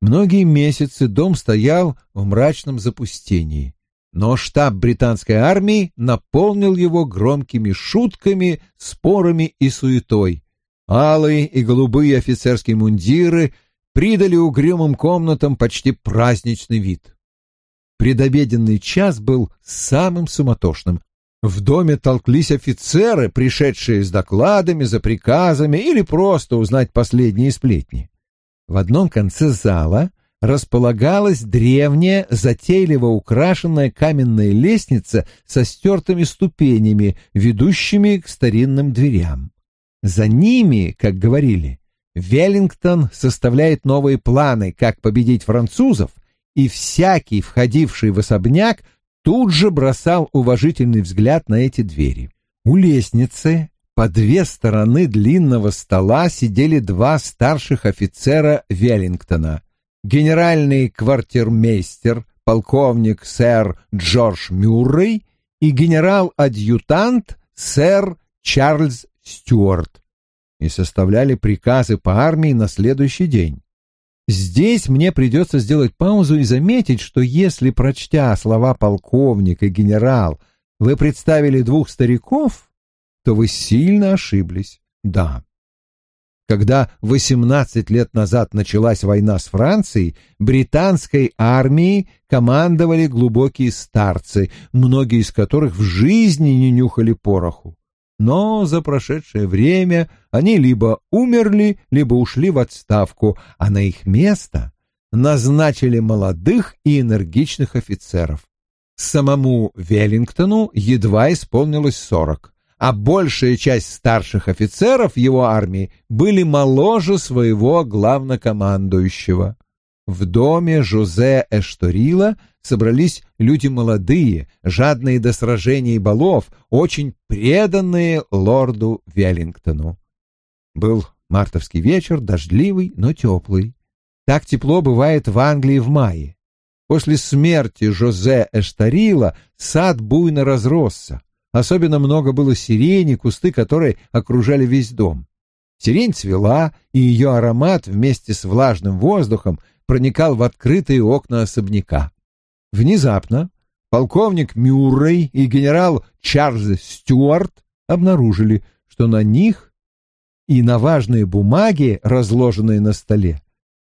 Многие месяцы дом стоял в мрачном запустении, но штаб британской армии наполнил его громкими шутками, спорами и суетой. Алые и голубые офицерские мундиры придали угрюмым комнатам почти праздничный вид. Предобеденный час был самым суматошным. В доме толклись офицеры, пришедшие с докладами, за приказами или просто узнать последние сплетни. В одном конце зала располагалась древняя, затейливо украшенная каменная лестница со стертыми ступенями, ведущими к старинным дверям. За ними, как говорили, Веллингтон составляет новые планы, как победить французов и всякий, входивший в особняк, тут же бросал уважительный взгляд на эти двери. У лестницы по две стороны длинного стола сидели два старших офицера Веллингтона. Генеральный квартирмейстер, полковник сэр Джордж Мюррей и генерал-адъютант сэр Чарльз Стюарт и составляли приказы по армии на следующий день. Здесь мне придется сделать паузу и заметить, что если, прочтя слова полковник и генерал, вы представили двух стариков, то вы сильно ошиблись. Да. Когда 18 лет назад началась война с Францией, британской армией командовали глубокие старцы, многие из которых в жизни не нюхали пороху но за прошедшее время они либо умерли, либо ушли в отставку, а на их место назначили молодых и энергичных офицеров. Самому Веллингтону едва исполнилось сорок, а большая часть старших офицеров его армии были моложе своего главнокомандующего. В доме Жозе Эшторила собрались люди молодые, жадные до сражений и балов, очень преданные лорду Веллингтону. Был мартовский вечер, дождливый, но теплый. Так тепло бывает в Англии в мае. После смерти Жозе Эштарила сад буйно разросся. Особенно много было сирени, кусты которой окружали весь дом. Сирень цвела, и ее аромат вместе с влажным воздухом проникал в открытые окна особняка. Внезапно полковник Мюррей и генерал Чарльз Стюарт обнаружили, что на них и на важные бумаги, разложенные на столе,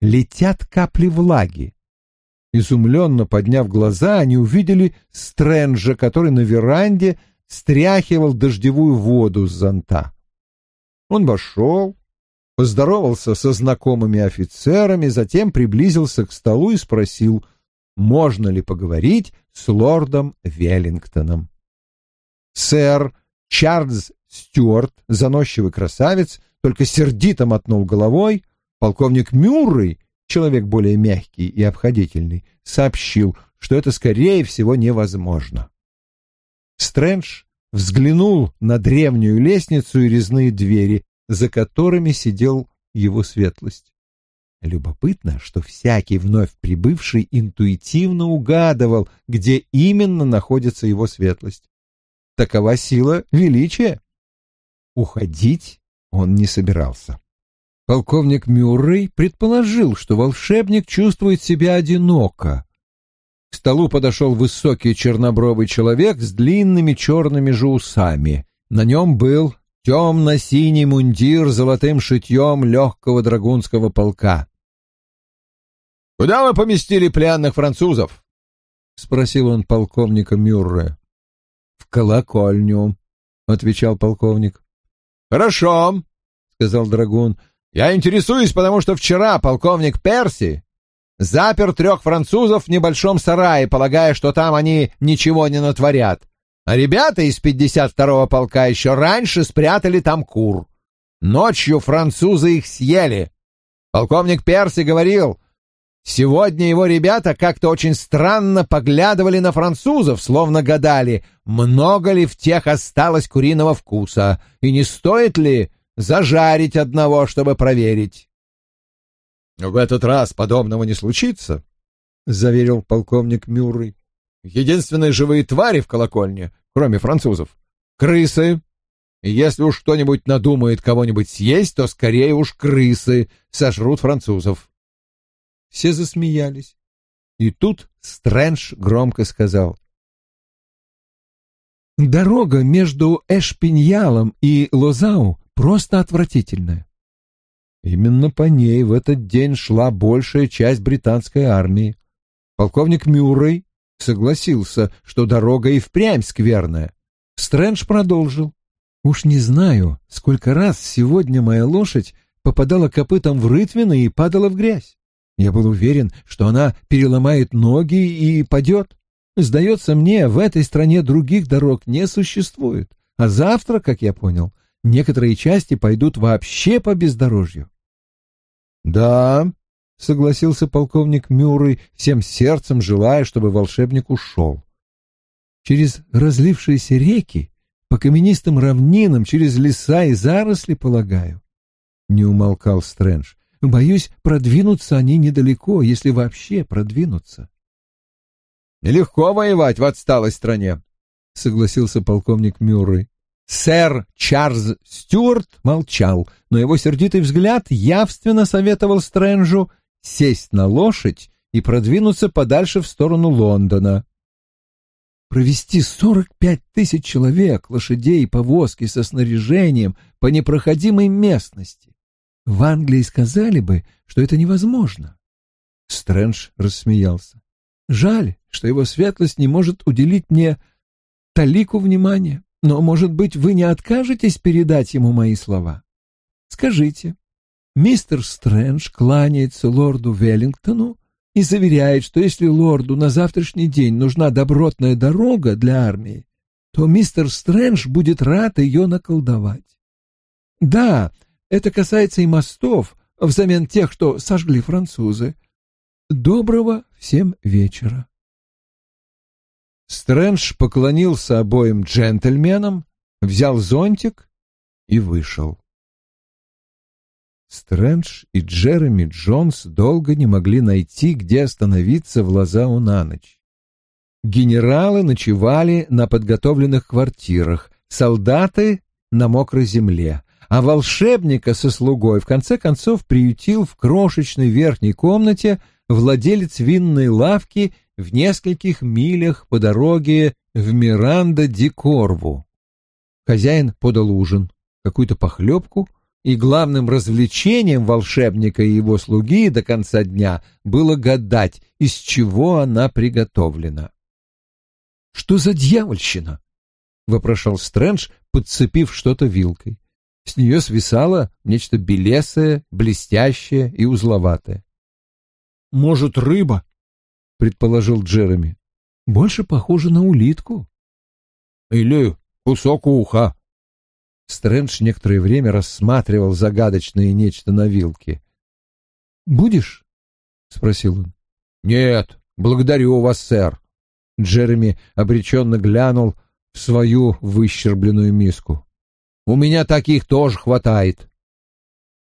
летят капли влаги. Изумленно подняв глаза, они увидели Стрэнджа, который на веранде стряхивал дождевую воду с зонта. Он вошел, поздоровался со знакомыми офицерами, затем приблизился к столу и спросил, можно ли поговорить с лордом Веллингтоном. Сэр Чарльз Стюарт, заносчивый красавец, только сердито мотнул головой. Полковник Мюррей, человек более мягкий и обходительный, сообщил, что это, скорее всего, невозможно. Стрэндж взглянул на древнюю лестницу и резные двери, за которыми сидел его светлость. Любопытно, что всякий вновь прибывший интуитивно угадывал, где именно находится его светлость. Такова сила величия. Уходить он не собирался. Полковник Мюррей предположил, что волшебник чувствует себя одиноко. К столу подошел высокий чернобровый человек с длинными черными же усами. На нем был темно-синий мундир с золотым шитьем легкого драгунского полка. — Куда вы поместили пленных французов? — спросил он полковника Мюрре. — В колокольню, — отвечал полковник. — Хорошо, — сказал драгун. — Я интересуюсь, потому что вчера полковник Перси запер трех французов в небольшом сарае, полагая, что там они ничего не натворят. А ребята из 52-го полка еще раньше спрятали там кур. Ночью французы их съели. Полковник Перси говорил, сегодня его ребята как-то очень странно поглядывали на французов, словно гадали, много ли в тех осталось куриного вкуса, и не стоит ли зажарить одного, чтобы проверить. — В этот раз подобного не случится, — заверил полковник Мюррей. Единственные живые твари в колокольне, кроме французов, — крысы. И если уж кто-нибудь надумает кого-нибудь съесть, то скорее уж крысы сожрут французов. Все засмеялись. И тут Стрэндж громко сказал. «Дорога между Эшпиньялом и Лозау просто отвратительная. Именно по ней в этот день шла большая часть британской армии. Полковник Мюррей согласился, что дорога и впрямь скверная. Стрэндж продолжил. «Уж не знаю, сколько раз сегодня моя лошадь попадала копытом в рытвины и падала в грязь. Я был уверен, что она переломает ноги и падет. Сдается мне, в этой стране других дорог не существует. А завтра, как я понял, некоторые части пойдут вообще по бездорожью. — Да, — согласился полковник Мюррей, всем сердцем желая, чтобы волшебник ушел. «Через разлившиеся реки, по каменистым равнинам, через леса и заросли, полагаю?» Не умолкал Стрэндж. «Боюсь, продвинутся они недалеко, если вообще продвинутся». «Нелегко воевать в отсталой стране», — согласился полковник Мюррей. Сэр Чарльз Стюарт молчал, но его сердитый взгляд явственно советовал Стрэнджу сесть на лошадь и продвинуться подальше в сторону Лондона. Провести сорок пять тысяч человек, лошадей и повозки со снаряжением по непроходимой местности. В Англии сказали бы, что это невозможно. Стрэндж рассмеялся. Жаль, что его светлость не может уделить мне талику внимания, но, может быть, вы не откажетесь передать ему мои слова? Скажите, Мистер Стрэндж кланяется лорду Веллингтону и заверяет, что если лорду на завтрашний день нужна добротная дорога для армии, то мистер Стрэндж будет рад ее наколдовать. Да, это касается и мостов, взамен тех, что сожгли французы. Доброго всем вечера. Стрэндж поклонился обоим джентльменам, взял зонтик и вышел. Стрэндж и Джереми Джонс долго не могли найти, где остановиться в Лазау на ночь. Генералы ночевали на подготовленных квартирах, солдаты — на мокрой земле, а волшебника со слугой в конце концов приютил в крошечной верхней комнате владелец винной лавки в нескольких милях по дороге в Миранда-ди-Корву. Хозяин подал ужин, какую-то похлебку, и главным развлечением волшебника и его слуги до конца дня было гадать, из чего она приготовлена. «Что за дьявольщина?» — вопрошал Стрэндж, подцепив что-то вилкой. С нее свисало нечто белесое, блестящее и узловатое. «Может, рыба?» — предположил Джереми. «Больше похоже на улитку». «Или кусок уха». Стрэндж некоторое время рассматривал загадочное нечто на вилке. «Будешь?» — спросил он. «Нет, благодарю вас, сэр». Джереми обреченно глянул в свою выщербленную миску. У меня таких тоже хватает.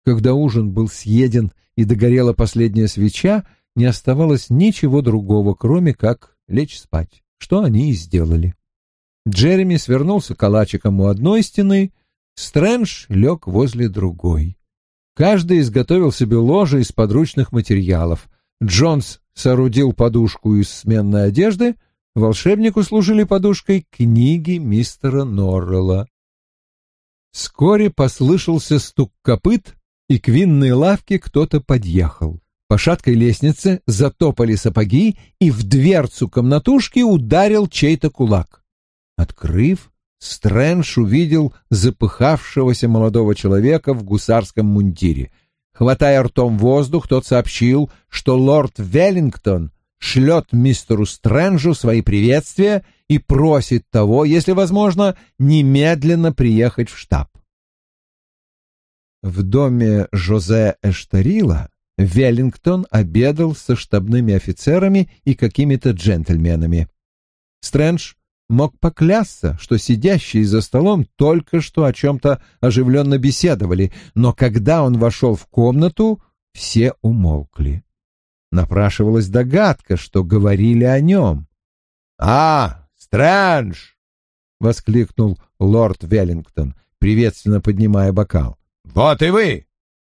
Когда ужин был съеден и догорела последняя свеча, не оставалось ничего другого, кроме как лечь спать, что они и сделали. Джереми свернулся калачиком у одной стены, Стрэндж лег возле другой. Каждый изготовил себе ложе из подручных материалов. Джонс соорудил подушку из сменной одежды, волшебнику служили подушкой книги мистера Норрелла. Вскоре послышался стук копыт, и к винной лавке кто-то подъехал. По шаткой лестнице затопали сапоги, и в дверцу комнатушки ударил чей-то кулак. Открыв, Стрэндж увидел запыхавшегося молодого человека в гусарском мундире. Хватая ртом воздух, тот сообщил, что лорд Веллингтон шлет мистеру Стрэнджу свои приветствия и просит того, если возможно, немедленно приехать в штаб. В доме Жозе Эштарила Веллингтон обедал со штабными офицерами и какими-то джентльменами. Стрэндж мог поклясться, что сидящие за столом только что о чем-то оживленно беседовали, но когда он вошел в комнату, все умолкли. Напрашивалась догадка, что говорили о нем. «А, Стрэндж!» — воскликнул лорд Веллингтон, приветственно поднимая бокал. «Вот и вы!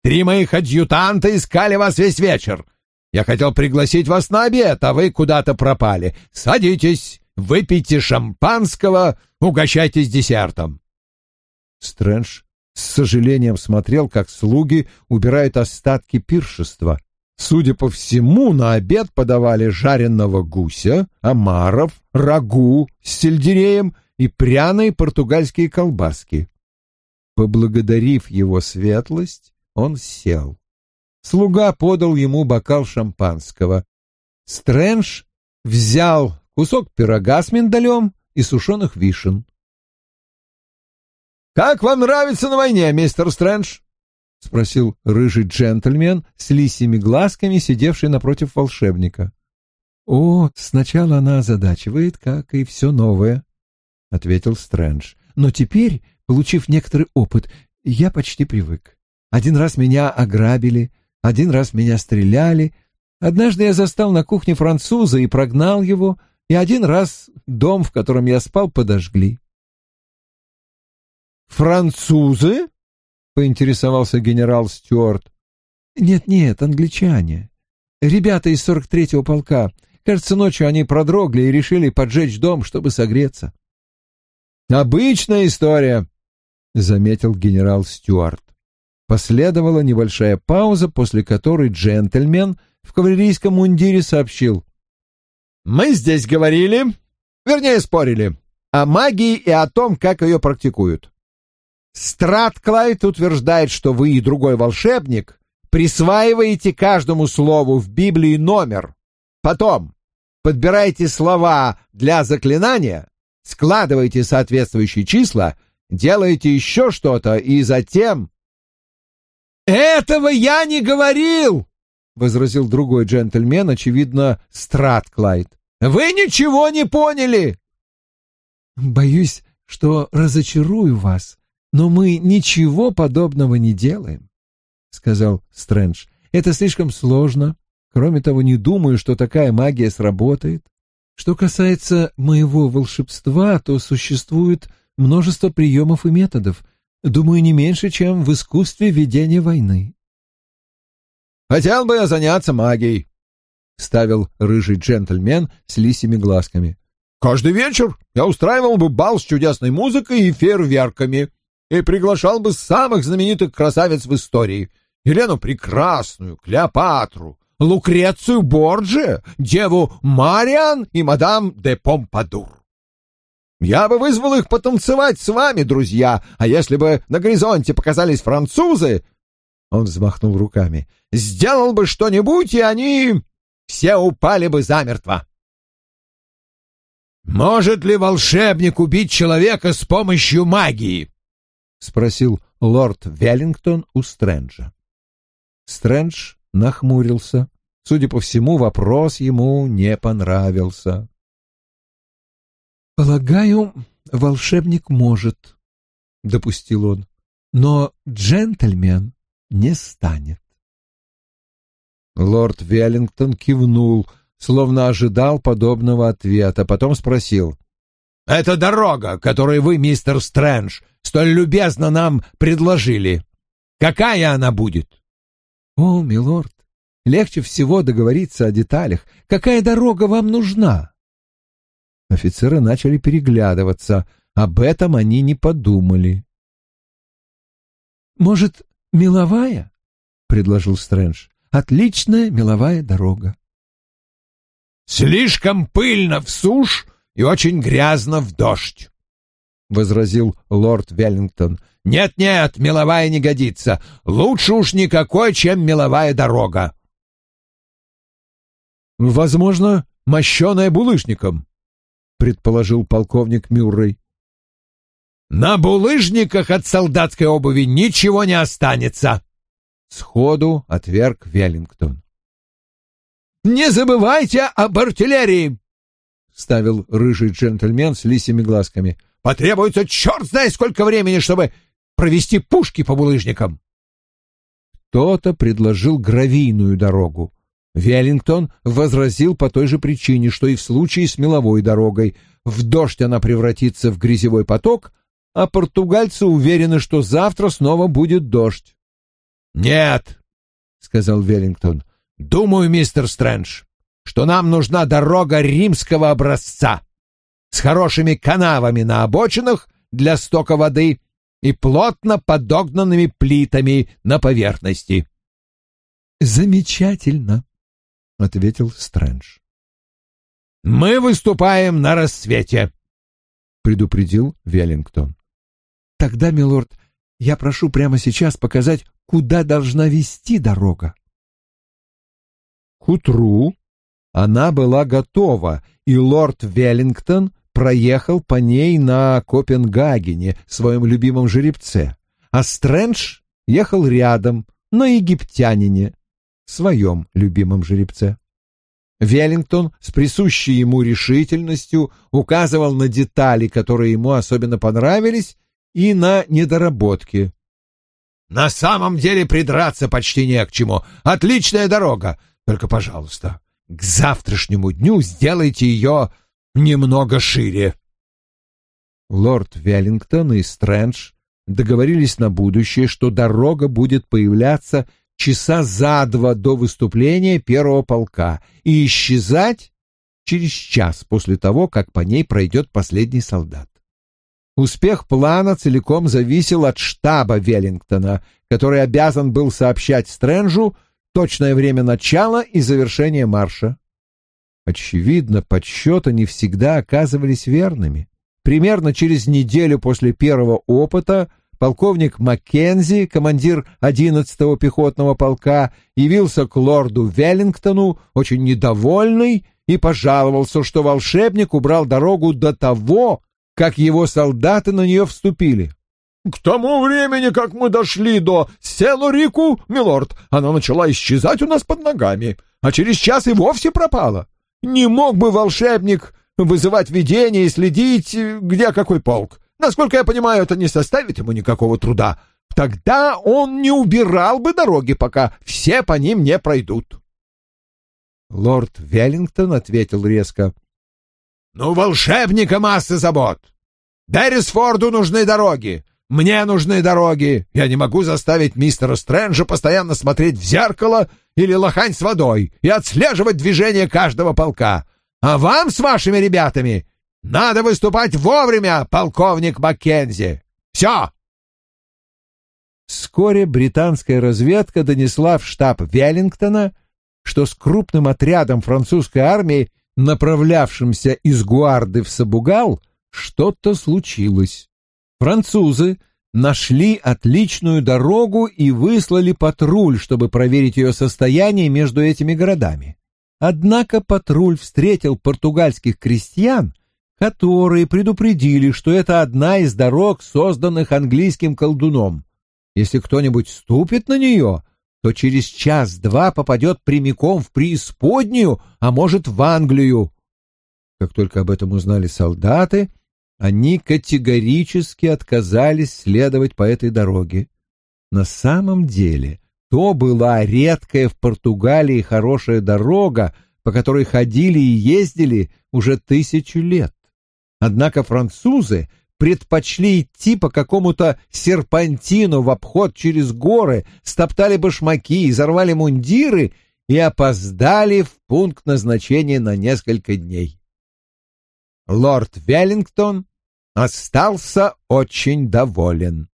Три моих адъютанта искали вас весь вечер. Я хотел пригласить вас на обед, а вы куда-то пропали. Садитесь, выпейте шампанского, угощайтесь десертом». Стрэндж с сожалением смотрел, как слуги убирают остатки пиршества. Судя по всему, на обед подавали жареного гуся, омаров, рагу с сельдереем и пряные португальские колбаски. Поблагодарив его светлость, он сел. Слуга подал ему бокал шампанского. Стрэндж взял кусок пирога с миндалем и сушеных вишен. «Как вам нравится на войне, мистер Стрэндж?» — спросил рыжий джентльмен с лисьими глазками, сидевший напротив волшебника. — О, сначала она озадачивает, как и все новое, — ответил Стрэндж. — Но теперь, получив некоторый опыт, я почти привык. Один раз меня ограбили, один раз меня стреляли, однажды я застал на кухне француза и прогнал его, и один раз дом, в котором я спал, подожгли. «Французы?» — поинтересовался генерал Стюарт. «Нет-нет, англичане. Ребята из сорок третьего полка. Кажется, ночью они продрогли и решили поджечь дом, чтобы согреться». «Обычная история», — заметил генерал Стюарт. Последовала небольшая пауза, после которой джентльмен в кавалерийском мундире сообщил. «Мы здесь говорили, вернее, спорили, о магии и о том, как ее практикуют. Стратклайд утверждает, что вы и другой волшебник присваиваете каждому слову в Библии номер. Потом подбираете слова для заклинания, складываете соответствующие числа, делаете еще что-то и затем... «Этого я не говорил!» — возразил другой джентльмен, очевидно, Стратклайд. «Вы ничего не поняли!» «Боюсь, что разочарую вас», «Но мы ничего подобного не делаем», — сказал Стрэндж. «Это слишком сложно. Кроме того, не думаю, что такая магия сработает. Что касается моего волшебства, то существует множество приемов и методов. Думаю, не меньше, чем в искусстве ведения войны». «Хотел бы я заняться магией», — ставил рыжий джентльмен с лисими глазками. «Каждый вечер я устраивал бы бал с чудесной музыкой и фейерверками и приглашал бы самых знаменитых красавиц в истории. Елену Прекрасную, Клеопатру, Лукрецию Борджи, деву Мариан и мадам де Помпадур. Я бы вызвал их потанцевать с вами, друзья, а если бы на горизонте показались французы, он взмахнул руками, сделал бы что-нибудь, и они все упали бы замертво. «Может ли волшебник убить человека с помощью магии?» — спросил лорд Веллингтон у Стрэнджа. Стрэндж нахмурился. Судя по всему, вопрос ему не понравился. «Полагаю, волшебник может», — допустил он, — «но джентльмен не станет». Лорд Веллингтон кивнул, словно ожидал подобного ответа, потом спросил. «Это дорога, которую вы, мистер Стрэндж, столь любезно нам предложили. Какая она будет?» «О, милорд, легче всего договориться о деталях. Какая дорога вам нужна?» Офицеры начали переглядываться. Об этом они не подумали. «Может, меловая?» — предложил Стрэндж. «Отличная меловая дорога». «Слишком пыльно в сушь и очень грязно в дождь», — возразил лорд Веллингтон. «Нет-нет, меловая не годится. Лучше уж никакой, чем меловая дорога». «Возможно, мощеная булыжником», предположил полковник Мюррей. «На булыжниках от солдатской обуви ничего не останется!» Сходу отверг Веллингтон. «Не забывайте об артиллерии!» — ставил рыжий джентльмен с лисими глазками. «Потребуется черт знает сколько времени, чтобы провести пушки по булыжникам!» Кто-то предложил гравийную дорогу. Веллингтон возразил по той же причине, что и в случае с меловой дорогой. В дождь она превратится в грязевой поток, а португальцы уверены, что завтра снова будет дождь. «Нет», — сказал Веллингтон, — «думаю, мистер Стрэндж, что нам нужна дорога римского образца с хорошими канавами на обочинах для стока воды и плотно подогнанными плитами на поверхности». «Замечательно», — ответил Стрэндж. «Мы выступаем на рассвете», — предупредил Веллингтон. «Тогда, милорд, я прошу прямо сейчас показать, куда должна вести дорога». К утру она была готова, и лорд Веллингтон проехал по ней на Копенгагене, своем любимом жеребце, а Стрэндж ехал рядом, на египтянине, своем любимом жеребце. Веллингтон с присущей ему решительностью указывал на детали, которые ему особенно понравились, и на недоработки. «На самом деле придраться почти не к чему. Отличная дорога. Только, пожалуйста, к завтрашнему дню сделайте ее немного шире». Лорд Веллингтон и Стрэндж договорились на будущее, что дорога будет появляться часа за два до выступления первого полка и исчезать через час после того, как по ней пройдет последний солдат. Успех плана целиком зависел от штаба Веллингтона, который обязан был сообщать Стрэнджу точное время начала и завершения марша. Очевидно, подсчеты не всегда оказывались верными. Примерно через неделю после первого опыта полковник Маккензи, командир 11-го пехотного полка, явился к лорду Веллингтону, очень недовольный, и пожаловался, что волшебник убрал дорогу до того, как его солдаты на нее вступили. «К тому времени, как мы дошли до Село-Рику, милорд, она начала исчезать у нас под ногами, а через час и вовсе пропала. Не мог бы волшебник вызывать видение и следить, где какой полк. Насколько я понимаю, это не составит ему никакого труда. Тогда он не убирал бы дороги, пока все по ним не пройдут. Лорд Веллингтон ответил резко. — Ну, волшебника масса забот. Беррисфорду нужны дороги. Мне нужны дороги. Я не могу заставить мистера Стрэнджа постоянно смотреть в зеркало или лохань с водой и отслеживать движение каждого полка. А вам с вашими ребятами надо выступать вовремя, полковник Маккензи. Все!» Вскоре британская разведка донесла в штаб Веллингтона, что с крупным отрядом французской армии, направлявшимся из Гуарды в Сабугал, что-то случилось. Французы нашли отличную дорогу и выслали патруль, чтобы проверить ее состояние между этими городами. Однако патруль встретил португальских крестьян, которые предупредили, что это одна из дорог, созданных английским колдуном. Если кто-нибудь ступит на нее, то через час-два попадет прямиком в преисподнюю, а может, в Англию. Как только об этом узнали солдаты, они категорически отказались следовать по этой дороге. На самом деле, то была редкая в Португалии хорошая дорога, по которой ходили и ездили уже тысячу лет. Однако французы предпочли идти по какому-то серпантину в обход через горы, стоптали башмаки, изорвали мундиры и опоздали в пункт назначения на несколько дней. Лорд Веллингтон остался очень доволен.